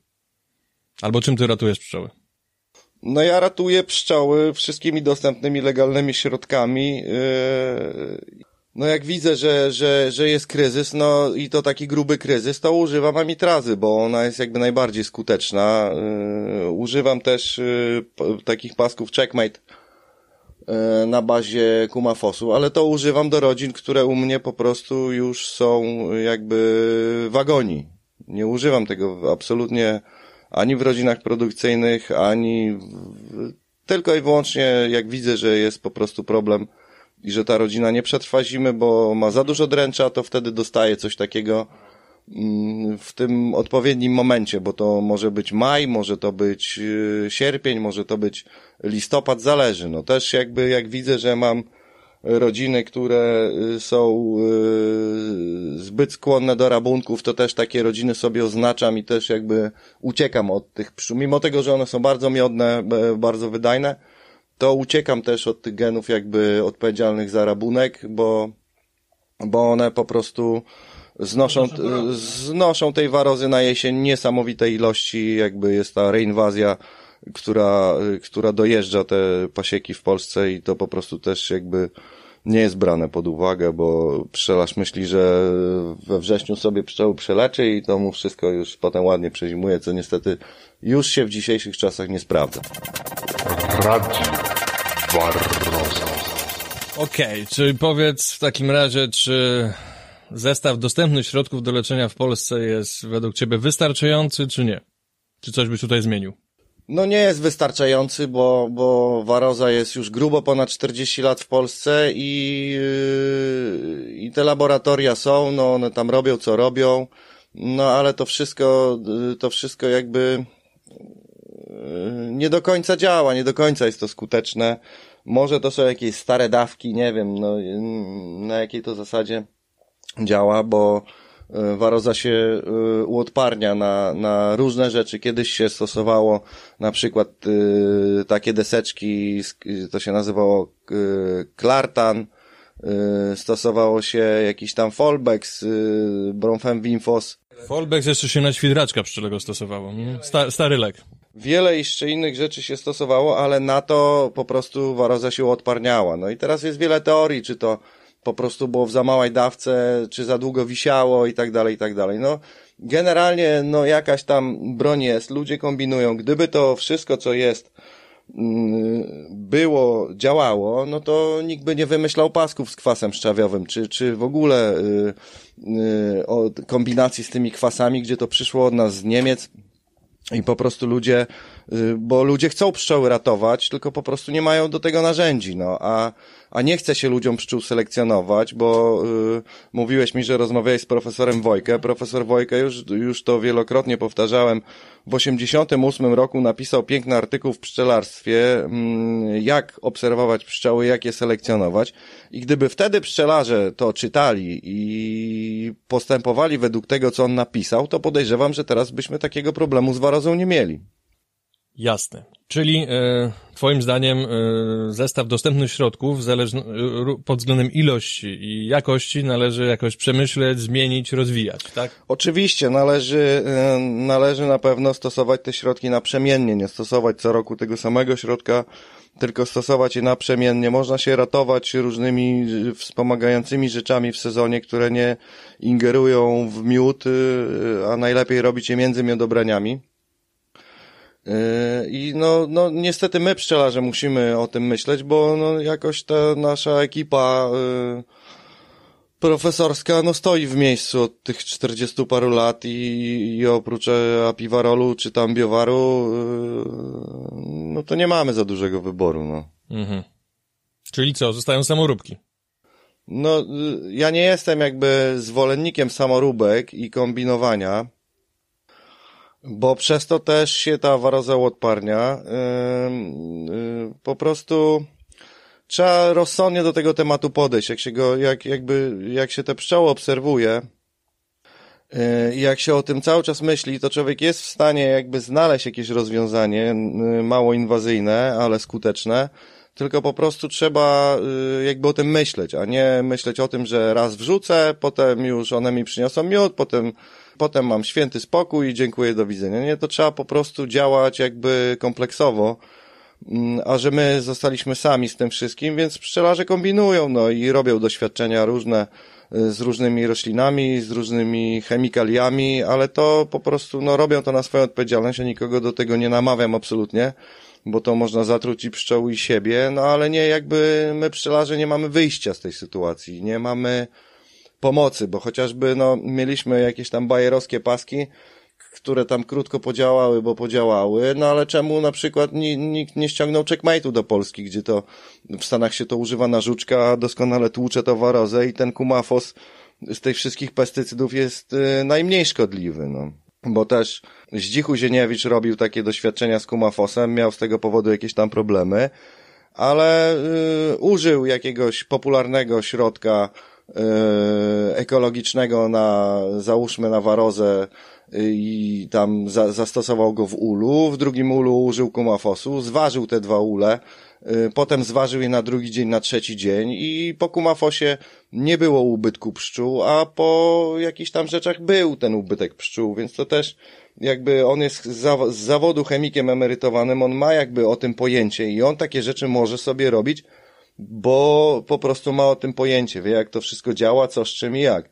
Albo czym ty ratujesz pszczoły? No ja ratuję pszczoły wszystkimi dostępnymi legalnymi środkami. Yy, No jak widzę, że, że, że jest kryzys, no i to taki gruby kryzys, to używam amitrazy, bo ona jest jakby najbardziej skuteczna. Yy, Używam też yy, takich pasków checkmate yy, na bazie kumafosu, ale to używam do rodzin, które u mnie po prostu już są jakby w agonii. Nie używam tego absolutnie ani w rodzinach produkcyjnych, ani w, tylko i wyłącznie jak widzę, że jest po prostu problem i że ta rodzina nie przetrwa zimy, bo ma za dużo dręcza, to wtedy dostaje coś takiego mm, w tym odpowiednim momencie, bo to może być maj, może to być y, sierpień, może to być listopad, zależy. No też jakby jak widzę, że mam rodziny, które y, są y, zbyt skłonne do rabunków, to też takie rodziny sobie oznaczam i też jakby uciekam od tych pszczół. Mimo tego, że one są bardzo miodne, bardzo wydajne, to uciekam też od tych genów jakby odpowiedzialnych za rabunek, bo, bo one po prostu znoszą, znoszą tej warozy na jesień niesamowite ilości, jakby jest ta reinwazja, która, która dojeżdża te pasieki w Polsce i to po prostu też jakby nie jest brane pod uwagę, bo pszczelarz myśli, że we wrześniu sobie pszczoły przeleczy i to mu wszystko już potem ładnie przezimuje, co niestety już się w dzisiejszych czasach nie sprawdza. Radzi Barroza. Okej, czyli powiedz w takim razie, czy zestaw dostępnych środków do leczenia w Polsce jest według ciebie wystarczający, czy nie? Czy coś byś tutaj zmienił? No nie jest wystarczający, bo, bo waroza jest już grubo ponad 40 lat w Polsce i, yy, i te laboratoria są, no one tam robią co robią. no ale to wszystko, y, to wszystko jakby nie do końca działa, nie do końca jest to skuteczne. Może to są jakieś stare dawki, nie wiem, no, y, na jakiej to zasadzie działa, bo y, waroza się uodparnia na, na różne rzeczy. Kiedyś się stosowało na przykład takie deseczki, to się nazywało klartan, stosowało się jakiś tam y, bromfem Wimfos. Folbex jeszcze się na świdraczka pszczelego stosowało. nie? Sta, stary lek. Wiele jeszcze innych rzeczy się stosowało, ale na to po prostu waroza się odparniała. No i teraz jest wiele teorii, czy to po prostu było w za małej dawce, czy za długo wisiało i tak dalej, i tak dalej. No, generalnie, no jakaś tam broń jest, ludzie kombinują. Gdyby to wszystko, co jest, mm, było, działało, no to nikt by nie wymyślał pasków z kwasem szczawiowym, czy, czy w ogóle y, y, o kombinacji z tymi kwasami, gdzie to przyszło od nas z Niemiec, i po prostu ludzie, y, bo ludzie chcą pszczoły ratować, tylko po prostu nie mają do tego narzędzi, no, a, a nie chce się ludziom pszczół selekcjonować, bo y, mówiłeś mi, że rozmawiałeś z profesorem Wojkę. Profesor Wojkę, już, już to wielokrotnie powtarzałem, w 88 roku napisał piękny artykuł w pszczelarstwie, mm, jak obserwować pszczoły, jak je selekcjonować. I gdyby wtedy pszczelarze to czytali i postępowali według tego, co on napisał, to podejrzewam, że teraz byśmy takiego problemu z warozą nie mieli. Jasne. Czyli e, twoim zdaniem e, zestaw dostępnych środków zależno, e, pod względem ilości i jakości należy jakoś przemyśleć, zmienić, rozwijać, tak? Oczywiście należy, e, należy na pewno stosować te środki naprzemiennie, nie stosować co roku tego samego środka, tylko stosować je naprzemiennie. Można się ratować różnymi e, wspomagającymi rzeczami w sezonie, które nie ingerują w miód, e, a najlepiej robić je między miodobraniami. Yy, I no, no niestety my pszczelarze musimy o tym myśleć, bo no jakoś ta nasza ekipa yy, profesorska no stoi w miejscu od tych 40 paru lat i, i oprócz e, apiwarolu czy tam biowaru yy, no to nie mamy za dużego wyboru, no. Mhm. Czyli co, zostają samoróbki. No, y, ja nie jestem jakby zwolennikiem samoróbek i kombinowania, bo przez to też się ta waroza odparnia. Y, Po prostu trzeba rozsądnie do tego tematu podejść. Jak się go, jak, jakby, jak się te pszczoły obserwuje, y, i jak się o tym cały czas myśli, to człowiek jest w stanie jakby znaleźć jakieś rozwiązanie, y, mało inwazyjne, ale skuteczne, tylko po prostu trzeba jakby o tym myśleć, a nie myśleć o tym, że raz wrzucę, potem już one mi przyniosą miód, potem, potem mam święty spokój i dziękuję, do widzenia. Nie, to trzeba po prostu działać jakby kompleksowo, Mm, a że my zostaliśmy sami z tym wszystkim, więc pszczelarze kombinują, no i robią doświadczenia różne y, z różnymi roślinami, z różnymi chemikaliami, ale to po prostu, no robią to na swoją odpowiedzialność, ja nikogo do tego nie namawiam absolutnie, bo to można zatruć i pszczoły i siebie, no ale nie, jakby my pszczelarze nie mamy wyjścia z tej sytuacji, nie mamy pomocy, bo chociażby, no, mieliśmy jakieś tam bajerowskie paski, które tam krótko podziałały, bo podziałały, no ale czemu na przykład ni, nikt nie ściągnął checkmate'u do Polski, gdzie to w Stanach się to używa na żuczka, doskonale tłucze to warozę i ten kumafos z tych wszystkich pestycydów jest y, najmniej szkodliwy, no. Bo też Zdzichu Zieniewicz robił takie doświadczenia z kumafosem, miał z tego powodu jakieś tam problemy, ale y, użył jakiegoś popularnego środka ekologicznego na, załóżmy na warozę i tam za, zastosował go w ulu, w drugim ulu użył kumafosu, zważył te dwa ule, y, potem zważył je na drugi dzień, na trzeci dzień i po kumafosie nie było ubytku pszczół, a po jakichś tam rzeczach był ten ubytek pszczół, więc to też jakby on jest z zawodu chemikiem emerytowanym, on ma jakby o tym pojęcie i on takie rzeczy może sobie robić, bo po prostu ma o tym pojęcie, wie jak to wszystko działa, co z czym i jak.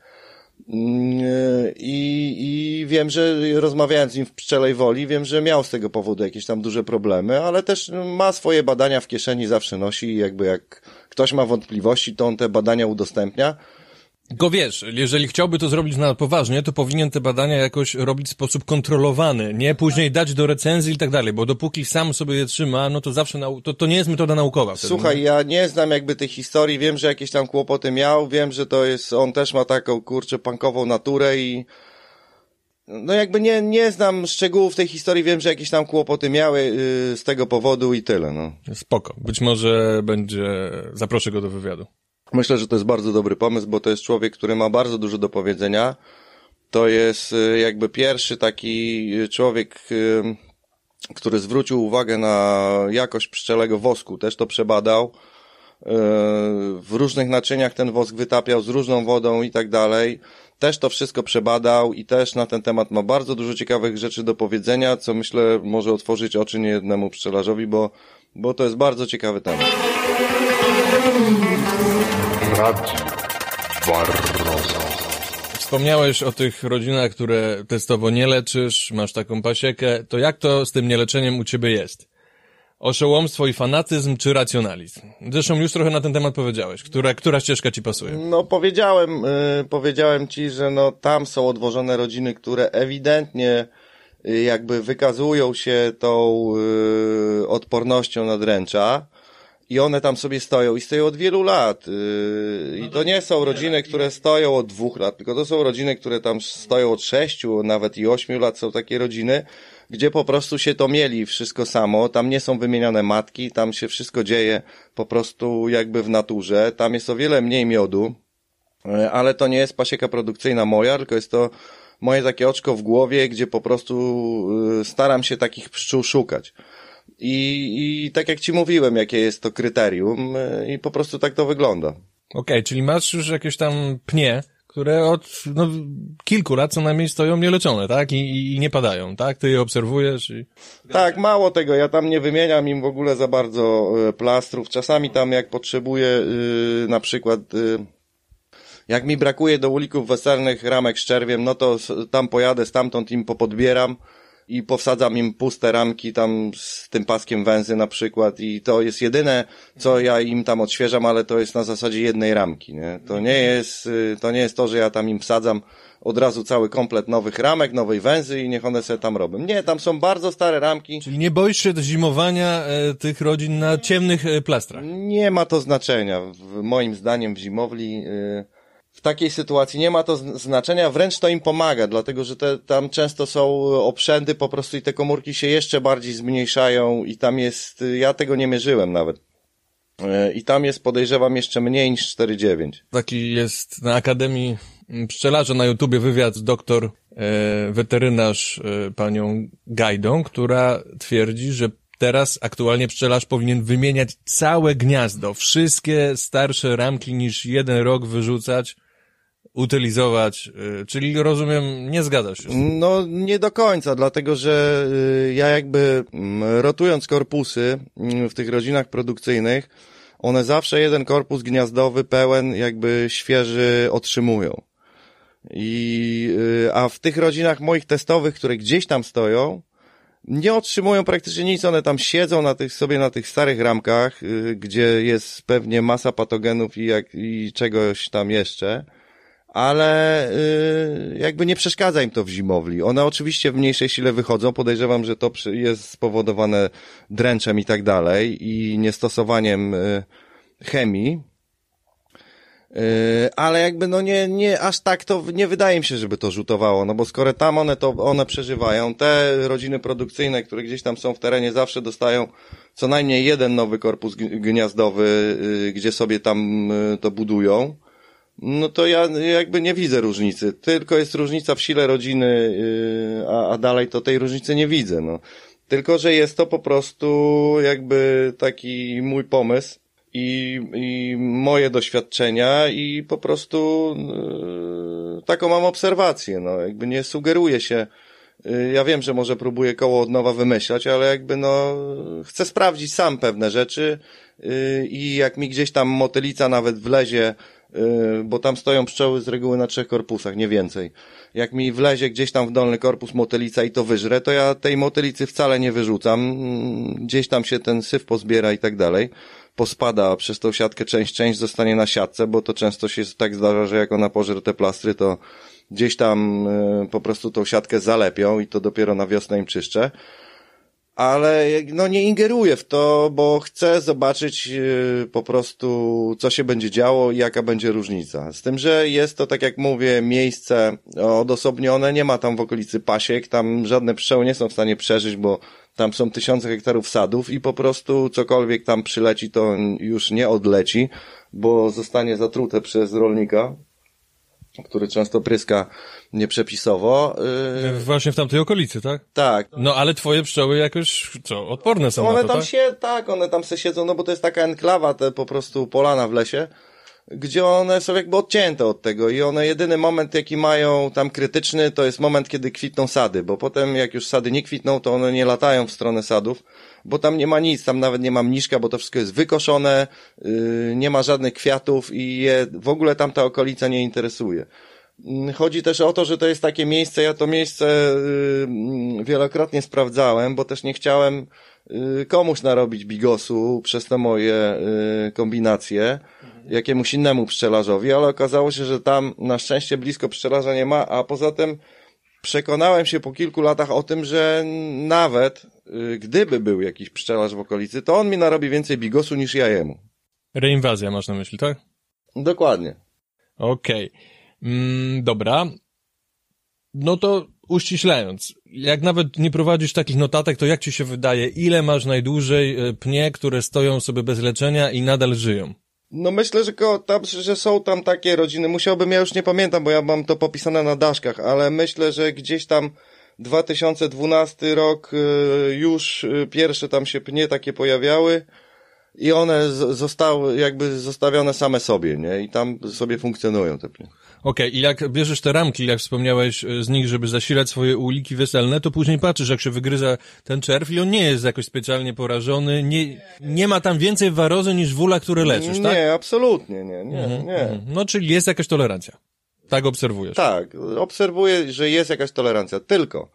Mm, I, I wiem, że rozmawiając z nim w Pszczelej Woli, wiem, że miał z tego powodu jakieś tam duże problemy, ale też ma swoje badania w kieszeni, zawsze nosi i jakby jak ktoś ma wątpliwości, to on te badania udostępnia. Go wiesz, jeżeli chciałby to zrobić na poważnie, to powinien te badania jakoś robić w sposób kontrolowany, nie później dać do recenzji i tak dalej, bo dopóki sam sobie je trzyma, no to zawsze, nau- to, to nie jest metoda naukowa. Wtedy, Słuchaj, ja nie znam jakby tej historii, wiem, że jakieś tam kłopoty miał, wiem, że to jest, on też ma taką, kurczę, punkową naturę i No jakby nie, nie znam szczegółów tej historii, wiem, że jakieś tam kłopoty miały y, z tego powodu i tyle, no. Spoko. Być może będzie... Zaproszę go do wywiadu. Myślę, że to jest bardzo dobry pomysł, bo to jest człowiek, który ma bardzo dużo do powiedzenia. To jest y, jakby pierwszy taki y, człowiek, y, który zwrócił uwagę na jakość pszczelego wosku. Też to przebadał. W różnych naczyniach ten wosk wytapiał z różną wodą i tak dalej. Też to wszystko przebadał i też na ten temat ma bardzo dużo ciekawych rzeczy do powiedzenia, co myślę może otworzyć oczy niejednemu pszczelarzowi, bo, bo to jest bardzo ciekawy temat. Radio Barroza. Wspomniałeś o tych rodzinach, które testowo nie leczysz, masz taką pasiekę. To jak to z tym nieleczeniem u ciebie jest? Oszołomstwo i fanatyzm czy racjonalizm? Zresztą już trochę na ten temat powiedziałeś. Która, która ścieżka ci pasuje? No powiedziałem, y, powiedziałem ci, że no tam są odwożone rodziny, które ewidentnie y, jakby wykazują się tą y, odpornością na dręcza i one tam sobie stoją i stoją od wielu lat. y, I to nie są rodziny, które stoją od dwóch lat, tylko to są rodziny, które tam stoją od sześciu, nawet i ośmiu lat są takie rodziny, gdzie po prostu się to mieli wszystko samo, tam nie są wymieniane matki, tam się wszystko dzieje po prostu jakby w naturze, tam jest o wiele mniej miodu, E, ale to nie jest pasieka produkcyjna moja, tylko jest to moje takie oczko w głowie, gdzie po prostu y, staram się takich pszczół szukać. I, I tak jak ci mówiłem, jakie jest to kryterium y, i po prostu tak to wygląda. Okej, czyli masz już jakieś tam pnie, które od no, kilku lat co najmniej stoją nieleczone, tak? I, i, I nie padają, tak? Ty je obserwujesz i... Tak, mało tego, ja tam nie wymieniam im w ogóle za bardzo e, plastrów. Czasami tam jak potrzebuję y, na przykład y, jak mi brakuje do ulików weselnych ramek z czerwiem, no to tam pojadę, stamtąd im popodbieram i powsadzam im puste ramki tam z tym paskiem węzy na przykład i to jest jedyne, co ja im tam odświeżam, ale to jest na zasadzie jednej ramki, nie? To nie jest, to nie jest to, że ja tam im wsadzam od razu cały komplet nowych ramek, nowej węzy i niech one sobie tam robią. Nie, tam są bardzo stare ramki. Czyli nie boisz się zimowania e, tych rodzin na ciemnych e, plastrach? Nie ma to znaczenia. W, moim zdaniem w zimowli y, w takiej sytuacji nie ma to zn- znaczenia, wręcz to im pomaga, dlatego że te, tam często są obszędy po prostu i te komórki się jeszcze bardziej zmniejszają i tam jest, y, ja tego nie mierzyłem nawet. Y, I tam jest podejrzewam jeszcze mniej niż 4,9. Taki jest na Akademii Pszczelarza na YouTubie wywiad z doktor e, weterynarz e, panią Gajdą, która twierdzi, że teraz aktualnie pszczelarz powinien wymieniać całe gniazdo, wszystkie starsze ramki niż jeden rok wyrzucać, utylizować, e, czyli rozumiem, nie zgadzasz się. No, nie do końca, dlatego że y, ja jakby mm, rotując korpusy mm, w tych rodzinach produkcyjnych, one zawsze jeden korpus gniazdowy pełen jakby świeży otrzymują. I, y, a w tych rodzinach moich testowych, które gdzieś tam stoją, nie otrzymują praktycznie nic, one tam siedzą na tych, sobie na tych starych ramkach, y, gdzie jest pewnie masa patogenów i, jak, i czegoś tam jeszcze ale y, jakby nie przeszkadza im to w zimowli. One oczywiście w mniejszej sile wychodzą, podejrzewam, że to jest spowodowane dręczem i tak dalej i niestosowaniem y, chemii. Y, ale jakby no nie, nie, aż tak to nie wydaje mi się, żeby to rzutowało, no bo skoro tam one to, one przeżywają, te rodziny produkcyjne, które gdzieś tam są w terenie zawsze dostają co najmniej jeden nowy korpus gniazdowy, y, gdzie sobie tam y, to budują. No to ja jakby nie widzę różnicy. Tylko jest różnica w sile rodziny, yy, a, a dalej to tej różnicy nie widzę. No. Tylko, że jest to po prostu jakby taki mój pomysł i, i moje doświadczenia i po prostu yy, taką mam obserwację. No. Jakby nie sugeruję się. Yy, Ja wiem, że może próbuję koło od nowa wymyślać, ale jakby no chcę sprawdzić sam pewne rzeczy yy, i jak mi gdzieś tam motylica nawet wlezie Yy, bo tam stoją pszczoły z reguły na trzech korpusach, nie więcej. Jak mi wlezie gdzieś tam w dolny korpus motylica i to wyżre, to ja tej motylicy wcale nie wyrzucam. Mm, Gdzieś tam się ten syf pozbiera i tak dalej. Pospada przez tą siatkę część, część zostanie na siatce, bo to często się tak zdarza, że jak ona pożre te plastry, to gdzieś tam yy, po prostu tą siatkę zalepią i to dopiero na wiosnę im czyszczę. ale no nie ingeruję w to, bo chcę zobaczyć yy, po prostu, co się będzie działo i jaka będzie różnica. Z tym, że jest to, tak jak mówię, miejsce odosobnione, nie ma tam w okolicy pasiek, tam żadne pszczoły nie są w stanie przeżyć, bo tam są tysiące hektarów sadów i po prostu cokolwiek tam przyleci, to już nie odleci, bo zostanie zatrute przez rolnika, który często pryska nieprzepisowo. Yy, Właśnie w tamtej okolicy, tak? tak, No ale twoje pszczoły jakoś, co, odporne są one na to, tam tak? się, tak, one tam se siedzą, no bo to jest taka enklawa, te po prostu polana w lesie, gdzie one są jakby odcięte od tego i one jedyny moment, jaki mają tam krytyczny, to jest moment, kiedy kwitną sady, bo potem jak już sady nie kwitną, to one nie latają w stronę sadów, bo tam nie ma nic, tam nawet nie ma mniszka, bo to wszystko jest wykoszone, yy, nie ma żadnych kwiatów i je w ogóle tamta okolica nie interesuje. Mm, Chodzi też o to, że to jest takie miejsce, ja to miejsce y, wielokrotnie sprawdzałem, bo też nie chciałem y, komuś narobić bigosu przez te moje y, kombinacje, jakiemuś innemu pszczelarzowi, ale okazało się, że tam na szczęście blisko pszczelarza nie ma, a poza tym przekonałem się po kilku latach o tym, że nawet y, gdyby był jakiś pszczelarz w okolicy, to on mi narobi więcej bigosu niż ja jemu. Reinwazja masz na myśli, tak? Dokładnie. Okej. Mm, dobra. No to uściślając, jak nawet nie prowadzisz takich notatek, to jak ci się wydaje, ile masz najdłużej e, pnie, które stoją sobie bez leczenia i nadal żyją? No myślę, że, tam, że są tam takie rodziny. Musiałbym, ja już nie pamiętam, bo ja mam to popisane na daszkach, ale myślę, że gdzieś tam 2012 rok y, już y, pierwsze tam się pnie takie pojawiały i one zostały jakby zostawione same sobie, nie? I tam sobie funkcjonują te pnie. Okej, i jak bierzesz te ramki, jak wspomniałeś e, z nich, żeby zasilać swoje uliki weselne, to później patrzysz, jak się wygryza ten czerw i on nie jest jakoś specjalnie porażony, nie, nie ma tam więcej warozy niż wula, które leczysz, nie, tak? absolutnie nie, nie, nie. Mhm. No, czyli jest jakaś tolerancja. Tak obserwujesz. Tak, obserwuję, że jest jakaś tolerancja, tylko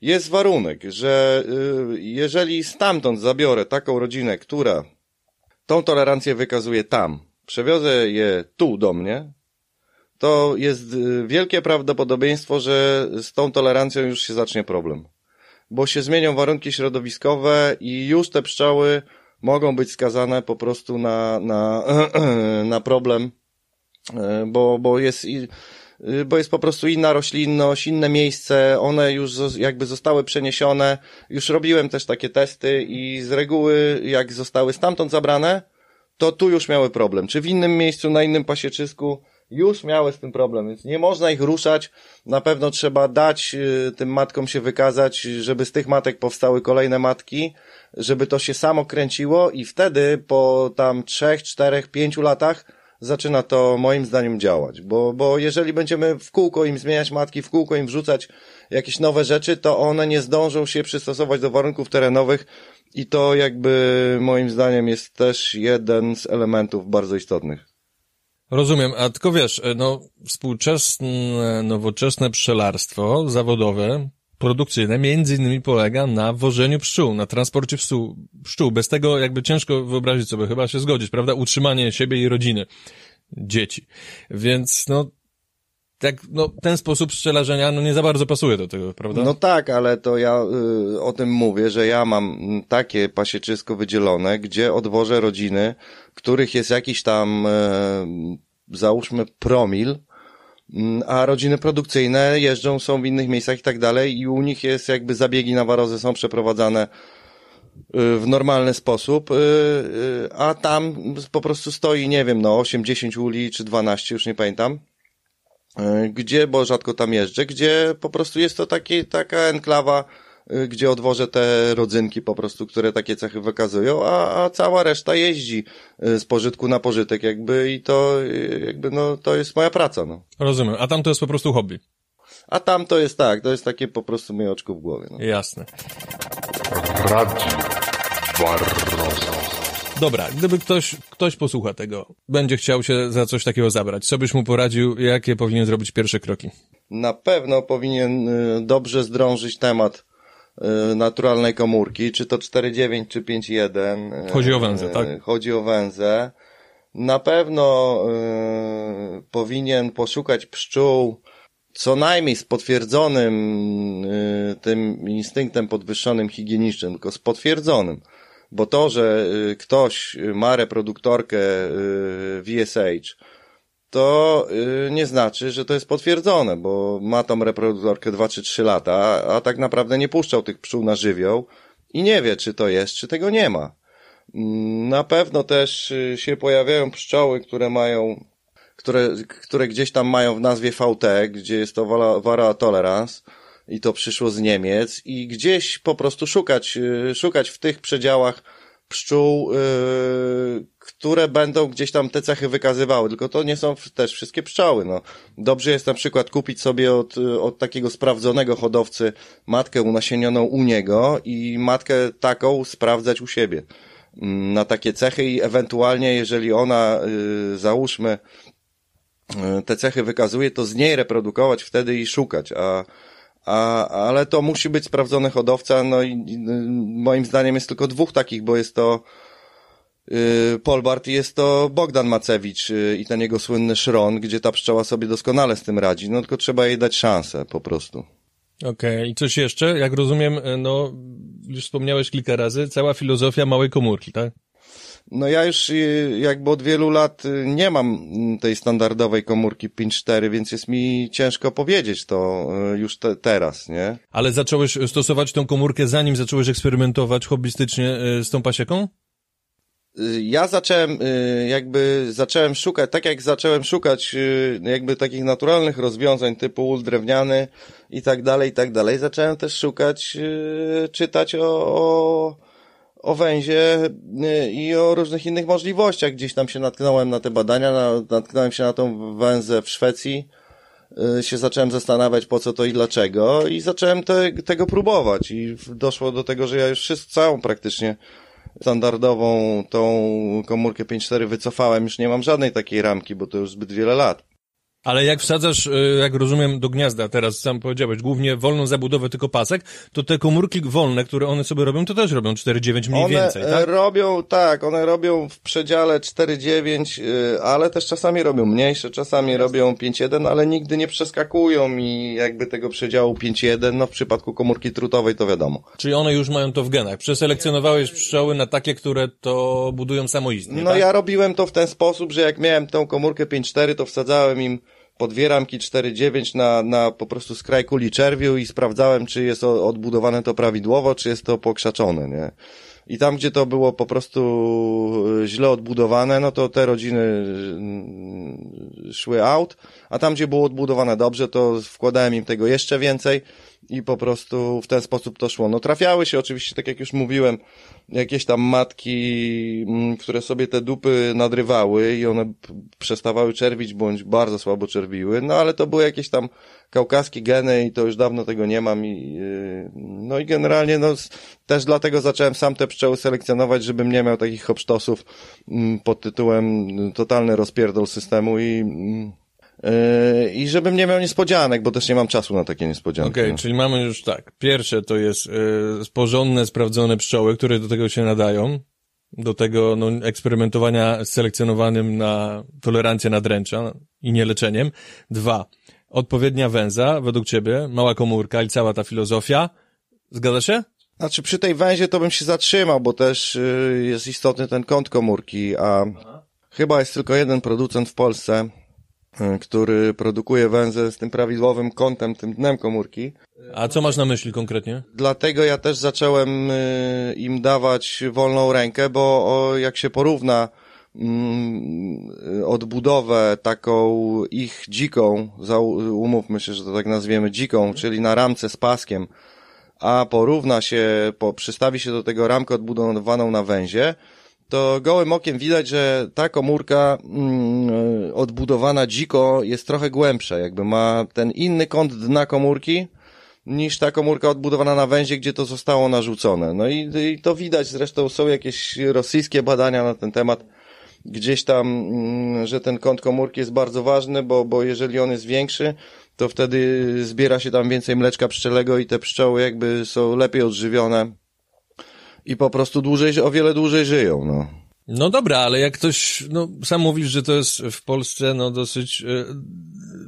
jest warunek, że y, jeżeli stamtąd zabiorę taką rodzinę, która tą tolerancję wykazuje tam, przewiozę je tu do mnie, to jest y, wielkie prawdopodobieństwo, że z tą tolerancją już się zacznie problem. Bo się zmienią warunki środowiskowe i już te pszczoły mogą być skazane po prostu na, na, na problem E, bo, bo jest i, y, bo jest po prostu inna roślinność, inne miejsce, one już jakby zostały przeniesione. Już robiłem też takie testy i z reguły jak zostały stamtąd zabrane, to tu już miały problem. Czy w innym miejscu, na innym pasieczysku już miały z tym problem, więc nie można ich ruszać. Na pewno trzeba dać y, tym matkom się wykazać, żeby z tych matek powstały kolejne matki, żeby to się samo kręciło i wtedy po tam trzech, czterech, pięciu latach zaczyna to moim zdaniem działać, bo, bo jeżeli będziemy w kółko im zmieniać matki, w kółko im wrzucać jakieś nowe rzeczy, to one nie zdążą się przystosować do warunków terenowych i to jakby moim zdaniem jest też jeden z elementów bardzo istotnych. Rozumiem, a tylko wiesz, e, no, współczesne, nowoczesne pszczelarstwo zawodowe, produkcyjne, między innymi polega na wożeniu pszczół, na transporcie pszczół, pszczół. Bez tego jakby ciężko wyobrazić sobie, chyba się zgodzić, prawda? Utrzymanie siebie i rodziny, dzieci. Więc, no, tak, no, ten sposób pszczelarzenia, no, nie za bardzo pasuje do tego, prawda? No tak, ale to ja y, o tym mówię, że ja mam takie pasieczysko wydzielone, gdzie odwożę rodziny, których jest jakiś tam, e, załóżmy, promil, mm, a rodziny produkcyjne jeżdżą, są w innych miejscach i tak dalej i u nich jest jakby zabiegi na warozę są przeprowadzane y, w normalny sposób, y, y, a tam po prostu stoi, nie wiem, no 8-10 uli czy 12, już nie pamiętam. E, gdzie, bo rzadko tam jeżdżę, gdzie po prostu jest to taki, taka enklawa, y, gdzie odwożę te rodzynki po prostu, które takie cechy wykazują, a, a cała reszta jeździ y, z pożytku na pożytek jakby i to jakby no to jest moja praca, no. Rozumiem, a tam to jest po prostu hobby. A tam to jest tak, to jest takie po prostu moje oczko w głowie, no. Jasne. Radio Barroso. Dobra, gdyby ktoś, ktoś posłucha tego, będzie chciał się za coś takiego zabrać, co byś mu poradził, jakie powinien zrobić pierwsze kroki? Na pewno powinien y, dobrze zdrążyć temat y, naturalnej komórki, czy to 4.9, czy 5.1. y, Chodzi o węzę, tak? Chodzi o węzę. Na pewno powinien poszukać pszczół co najmniej z potwierdzonym tym instynktem podwyższonym higienicznym, tylko z potwierdzonym. Bo to, że y, ktoś ma reproduktorkę y, VSH, to y, nie znaczy, że to jest potwierdzone, bo ma tą reproduktorkę 2 czy 3 lata, a tak naprawdę nie puszczał tych pszczół na żywioł i nie wie, czy to jest, czy tego nie ma. Mm, Na pewno też y, się pojawiają pszczoły, które mają, które, które gdzieś tam mają w nazwie VT, gdzie jest to Varroa tolerance i to przyszło z Niemiec i gdzieś po prostu szukać, y, szukać w tych przedziałach pszczół, yy, które będą gdzieś tam te cechy wykazywały, tylko to nie są też wszystkie pszczoły. No. Dobrze jest na przykład kupić sobie od, y, od takiego sprawdzonego hodowcy matkę unasienioną u niego i matkę taką sprawdzać u siebie mm, na takie cechy i ewentualnie, jeżeli ona, yy, załóżmy, yy, te cechy wykazuje, to z niej reprodukować wtedy i szukać, a a, ale to musi być sprawdzony hodowca, no i y, moim zdaniem jest tylko dwóch takich, bo jest to y, Polbart jest to Bogdan Macewicz y, i ten jego słynny szron, gdzie ta pszczoła sobie doskonale z tym radzi, no tylko trzeba jej dać szansę po prostu. Okej, i coś jeszcze? Jak rozumiem, no, już wspomniałeś kilka razy, cała filozofia małej komórki, tak? No ja już y, jakby od wielu lat y, nie mam mm, tej standardowej komórki 5.4, więc jest mi ciężko powiedzieć to y, już te, teraz, nie? Ale zacząłeś stosować tą komórkę zanim zacząłeś eksperymentować hobbystycznie z tą pasieką? Ja zacząłem, jakby zacząłem szukać, tak jak zacząłem szukać jakby takich naturalnych rozwiązań typu ul drewniany i tak dalej, i tak dalej, zacząłem też szukać, czytać o, o, o węzie y, i o różnych innych możliwościach. Gdzieś tam się natknąłem na te badania, na, natknąłem się na tą węzę w Szwecji, y, się zacząłem zastanawiać po co to i dlaczego i zacząłem te, tego próbować i doszło do tego, że ja już wszystko, całą praktycznie standardową tą komórkę 5.4 wycofałem, już nie mam żadnej takiej ramki, bo to już zbyt wiele lat. Ale jak wsadzasz, e, jak rozumiem, do gniazda, teraz sam powiedziałeś, głównie wolną zabudowę, tylko pasek, to te komórki wolne, które one sobie robią, to też robią 4,9 mniej one więcej, tak? robią, tak, one robią w przedziale 4,9, y, ale też czasami robią mniejsze, czasami robią 5,1, ale nigdy nie przeskakują mi jakby tego przedziału 5,1, no w przypadku komórki trutowej to wiadomo. Czyli one już mają to w genach. Przeselekcjonowałeś pszczoły na takie, które to budują samoistnie, No tak? ja robiłem to w ten sposób, że jak miałem tą komórkę 5.4, to wsadzałem im po dwie ramki 4.9 na, na po prostu skraj kuli czerwiu i sprawdzałem, czy jest odbudowane to prawidłowo, czy jest to pokrzaczone, nie? I tam, gdzie to było po prostu y, źle odbudowane, no to te rodziny y, szły out, a tam, gdzie było odbudowane dobrze, to wkładałem im tego jeszcze więcej i po prostu w ten sposób to szło. No trafiały się oczywiście, tak jak już mówiłem, jakieś tam matki, mm, które sobie te dupy nadrywały i one przestawały czerwić bądź bardzo słabo czerwiły, no ale to były jakieś tam kaukaskie geny i to już dawno tego nie mam i yy, no i generalnie no też dlatego zacząłem sam te pszczoły selekcjonować, żebym nie miał takich hopsztosów mm, pod tytułem y, totalny rozpierdol systemu i mm, yy, i żebym nie miał niespodzianek, bo też nie mam czasu na takie niespodzianki. Okej, no. czyli mamy już tak. Pierwsze to jest y, porządne, sprawdzone pszczoły, które do tego się nadają. Do tego no, eksperymentowania z selekcjonowanym na tolerancję na dręcza i nie leczeniem. Dwa, odpowiednia węza, według ciebie, mała komórka i cała ta filozofia. Zgadza się? Znaczy przy tej węzie to bym się zatrzymał, bo też y, jest istotny ten kąt komórki, a chyba jest tylko jeden producent w Polsce, który produkuje węzę z tym prawidłowym kątem, tym dnem komórki. A co masz na myśli konkretnie? Dlatego ja też zacząłem y, im dawać wolną rękę, bo jak się porówna mm, odbudowę taką ich dziką, umówmy się, że to tak nazwiemy dziką, czyli na ramce z paskiem, a porówna się, po, przystawi się do tego ramkę odbudowaną na węzie, to gołym okiem widać, że ta komórka mm, y, odbudowana dziko jest trochę głębsza, jakby ma ten inny kąt dna komórki, niż ta komórka odbudowana na węzie, gdzie to zostało narzucone. No i, i to widać, zresztą są jakieś rosyjskie badania na ten temat, gdzieś tam, mm, że ten kąt komórki jest bardzo ważny, bo, bo jeżeli on jest większy, to wtedy zbiera się tam więcej mleczka pszczelego i te pszczoły jakby są lepiej odżywione i po prostu dłużej, o wiele dłużej żyją, no. No dobra, ale jak ktoś, no sam mówisz, że to jest w Polsce no dosyć e,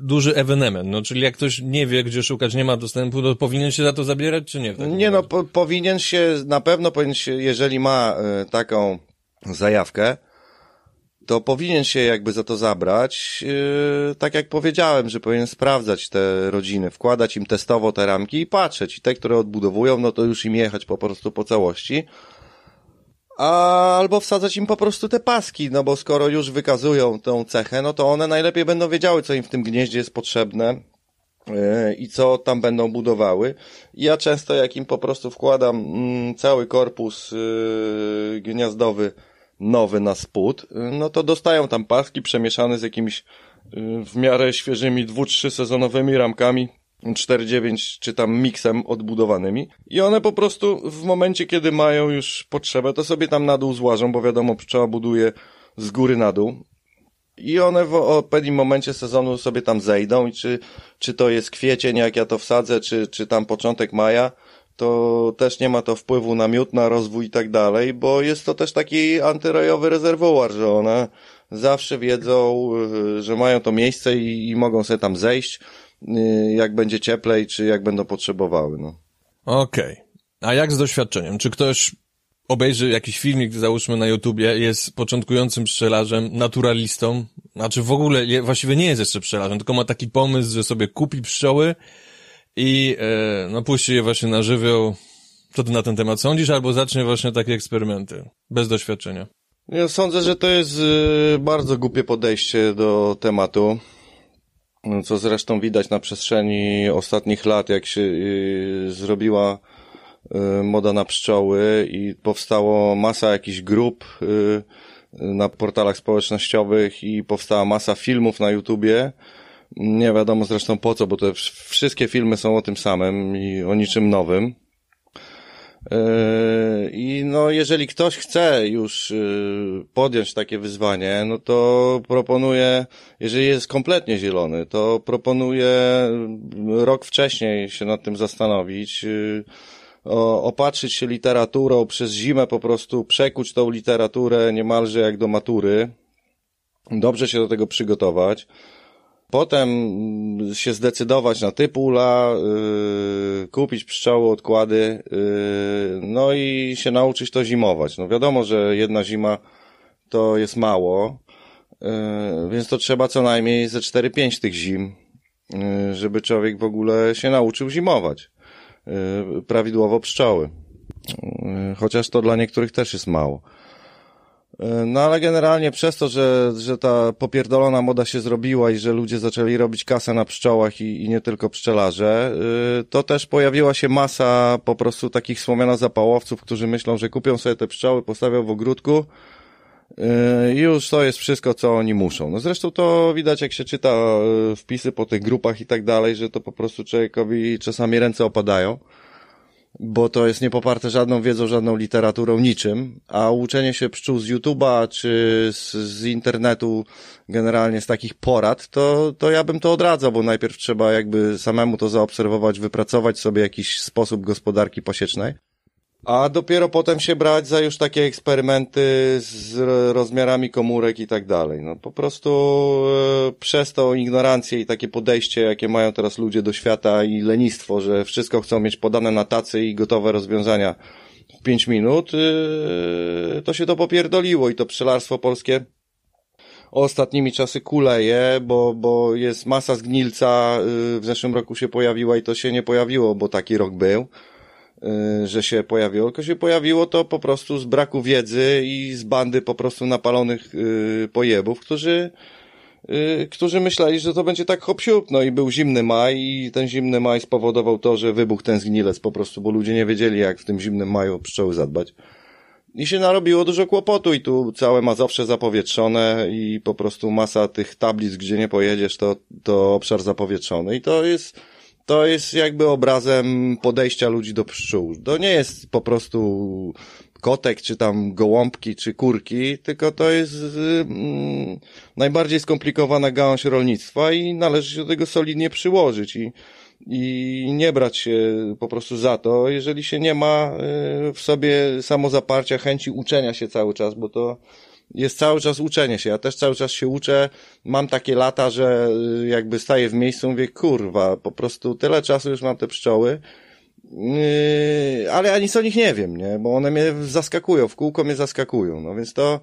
duży ewenement, no czyli jak ktoś nie wie, gdzie szukać, nie ma dostępu, to powinien się za to zabierać, czy nie? Nie no, po, powinien się, na pewno powinien się, jeżeli ma e, taką zajawkę, to powinien się jakby za to zabrać. e, tak jak powiedziałem, że powinien sprawdzać te rodziny, wkładać im testowo te ramki i patrzeć. I te, które odbudowują, no to już im jechać po prostu po całości. A, albo wsadzać im po prostu te paski, no bo skoro już wykazują tą cechę, no to one najlepiej będą wiedziały, co im w tym gnieździe jest potrzebne e, i co tam będą budowały. Ja często jak im po prostu wkładam mm, cały korpus yy, gniazdowy nowy na spód, yy, no to dostają tam paski przemieszane z jakimiś yy, w miarę świeżymi dwu, trzy sezonowymi ramkami 4-9 czy tam miksem odbudowanymi. I one po prostu w momencie, kiedy mają już potrzebę, to sobie tam na dół złażą, bo wiadomo, pszczoła buduje z góry na dół. I one w odpowiednim momencie sezonu sobie tam zejdą i czy, czy to jest kwiecień, jak ja to wsadzę, czy, czy tam początek maja, to też nie ma to wpływu na miód, na rozwój i tak dalej, bo jest to też taki antyrojowy rezerwuar, że one zawsze wiedzą, y, że mają to miejsce i, i mogą sobie tam zejść, y, jak będzie cieplej, czy jak będą potrzebowały, no. Okej. A jak z doświadczeniem? Czy ktoś obejrzy jakiś filmik, załóżmy na YouTubie, jest początkującym pszczelarzem, naturalistą, znaczy w ogóle właściwie nie jest jeszcze pszczelarzem, tylko ma taki pomysł, że sobie kupi pszczoły i e, no puści je właśnie na żywioł. Co ty na ten temat sądzisz? Albo zacznie właśnie takie eksperymenty, bez doświadczenia. Ja sądzę, że to jest y, bardzo głupie podejście do tematu, co zresztą widać na przestrzeni ostatnich lat, jak się y, zrobiła moda na pszczoły i powstało masa jakichś grup na portalach społecznościowych i powstała masa filmów na YouTubie. Nie wiadomo zresztą po co, bo te wsz- wszystkie filmy są o tym samym i o niczym nowym. Yy, I no, jeżeli ktoś chce już yy, podjąć takie wyzwanie, no to proponuję, jeżeli jest kompletnie zielony, to proponuję yy, rok wcześniej się nad tym zastanowić, opatrzyć się literaturą, przez zimę po prostu przekuć tą literaturę niemalże jak do matury, dobrze się do tego przygotować. Potem mm, się zdecydować na typ ula, yy, kupić pszczoły, odkłady, yy, no i się nauczyć to zimować. No wiadomo, że jedna zima to jest mało, yy, więc to trzeba co najmniej ze 4-5 tych zim, yy, żeby człowiek w ogóle się nauczył zimować. Yy, prawidłowo pszczoły. Yy, chociaż to dla niektórych też jest mało. No ale generalnie przez to, że, że ta popierdolona moda się zrobiła i że ludzie zaczęli robić kasę na pszczołach i, i nie tylko pszczelarze, yy, to też pojawiła się masa po prostu takich wspomniano-zapałowców, którzy myślą, że kupią sobie te pszczoły, postawią w ogródku yy, i już to jest wszystko, co oni muszą. No zresztą to widać, jak się czyta wpisy po tych grupach i tak dalej, że to po prostu człowiekowi czasami ręce opadają bo to jest niepoparte żadną wiedzą, żadną literaturą, niczym, a uczenie się pszczół z YouTube'a czy z, z internetu, generalnie z takich porad, to, to ja bym to odradzał, bo najpierw trzeba jakby samemu to zaobserwować, wypracować sobie jakiś sposób gospodarki pasiecznej, a dopiero potem się brać za już takie eksperymenty z ro- rozmiarami komórek i tak dalej. No po prostu e, przez tą ignorancję i takie podejście, jakie mają teraz ludzie do świata i lenistwo, że wszystko chcą mieć podane na tacy i gotowe rozwiązania w pięć minut, e, to się to popierdoliło i to pszczelarstwo polskie ostatnimi czasy kuleje, bo, bo jest masa zgnilca, y, w zeszłym roku się pojawiła i to się nie pojawiło, bo taki rok był że się pojawiło, tylko się pojawiło to po prostu z braku wiedzy i z bandy po prostu napalonych y, pojebów, którzy y, którzy myśleli, że to będzie tak hop siup, no i był zimny maj i ten zimny maj spowodował to, że wybuchł ten zgnilec po prostu, bo ludzie nie wiedzieli jak w tym zimnym maju pszczoły zadbać. I się narobiło dużo kłopotu i tu całe Mazowsze zapowietrzone i po prostu masa tych tablic, gdzie nie pojedziesz, to, to obszar zapowietrzony i to jest, to jest jakby obrazem podejścia ludzi do pszczół. To nie jest po prostu kotek, czy tam gołąbki, czy kurki, tylko to jest mm, najbardziej skomplikowana gałąź rolnictwa i należy się do tego solidnie przyłożyć i, i nie brać się po prostu za to, jeżeli się nie ma y, w sobie samozaparcia, chęci uczenia się cały czas, bo to jest cały czas uczenie się. Ja też cały czas się uczę. Mam takie lata, że y, jakby staję w miejscu, mówię, kurwa, po prostu tyle czasu już mam te pszczoły. Yy, ale ja nic o nich nie wiem, nie? Bo one mnie zaskakują, w kółko mnie zaskakują. No więc to,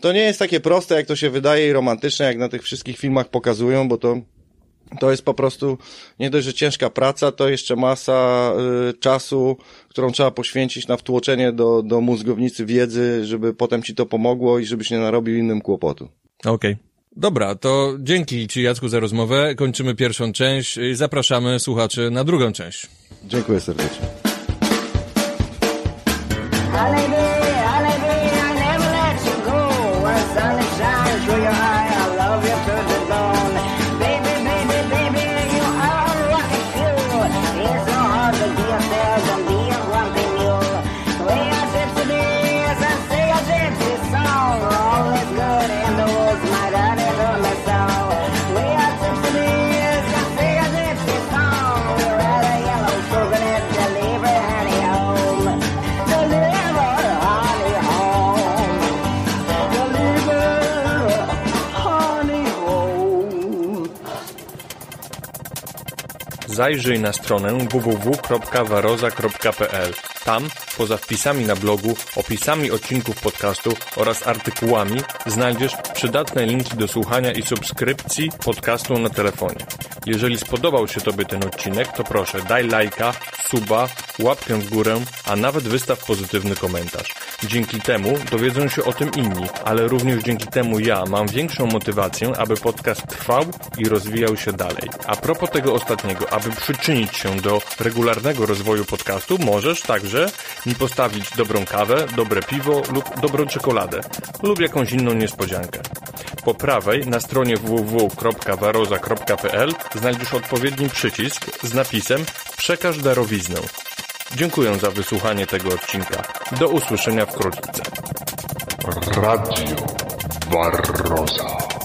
to nie jest takie proste, jak to się wydaje i romantyczne, jak na tych wszystkich filmach pokazują, bo to, to jest po prostu nie dość, że ciężka praca, to jeszcze masa y, czasu, którą trzeba poświęcić na wtłoczenie do, do mózgownicy wiedzy, żeby potem ci to pomogło i żebyś nie narobił innym kłopotu. Okej. Dobra, to dzięki Ci Jacku za rozmowę. Kończymy pierwszą część i zapraszamy słuchaczy na drugą część. Dziękuję serdecznie. Zajrzyj na stronę www.waroza.pl. Tam, poza wpisami na blogu, opisami odcinków podcastu oraz artykułami, znajdziesz przydatne linki do słuchania i subskrypcji podcastu na telefonie. Jeżeli spodobał się Tobie ten odcinek, to proszę daj lajka, suba, łapkę w górę, a nawet wystaw pozytywny komentarz. Dzięki temu dowiedzą się o tym inni, ale również dzięki temu ja mam większą motywację, aby podcast trwał i rozwijał się dalej. A propos tego ostatniego, aby przyczynić się do regularnego rozwoju podcastu, możesz także mi postawić dobrą kawę, dobre piwo lub dobrą czekoladę lub jakąś inną niespodziankę. Po prawej na stronie www.waroza.pl znajdziesz odpowiedni przycisk z napisem Przekaż darowiznę. Dziękuję za wysłuchanie tego odcinka. Do usłyszenia wkrótce. Radio Barroza.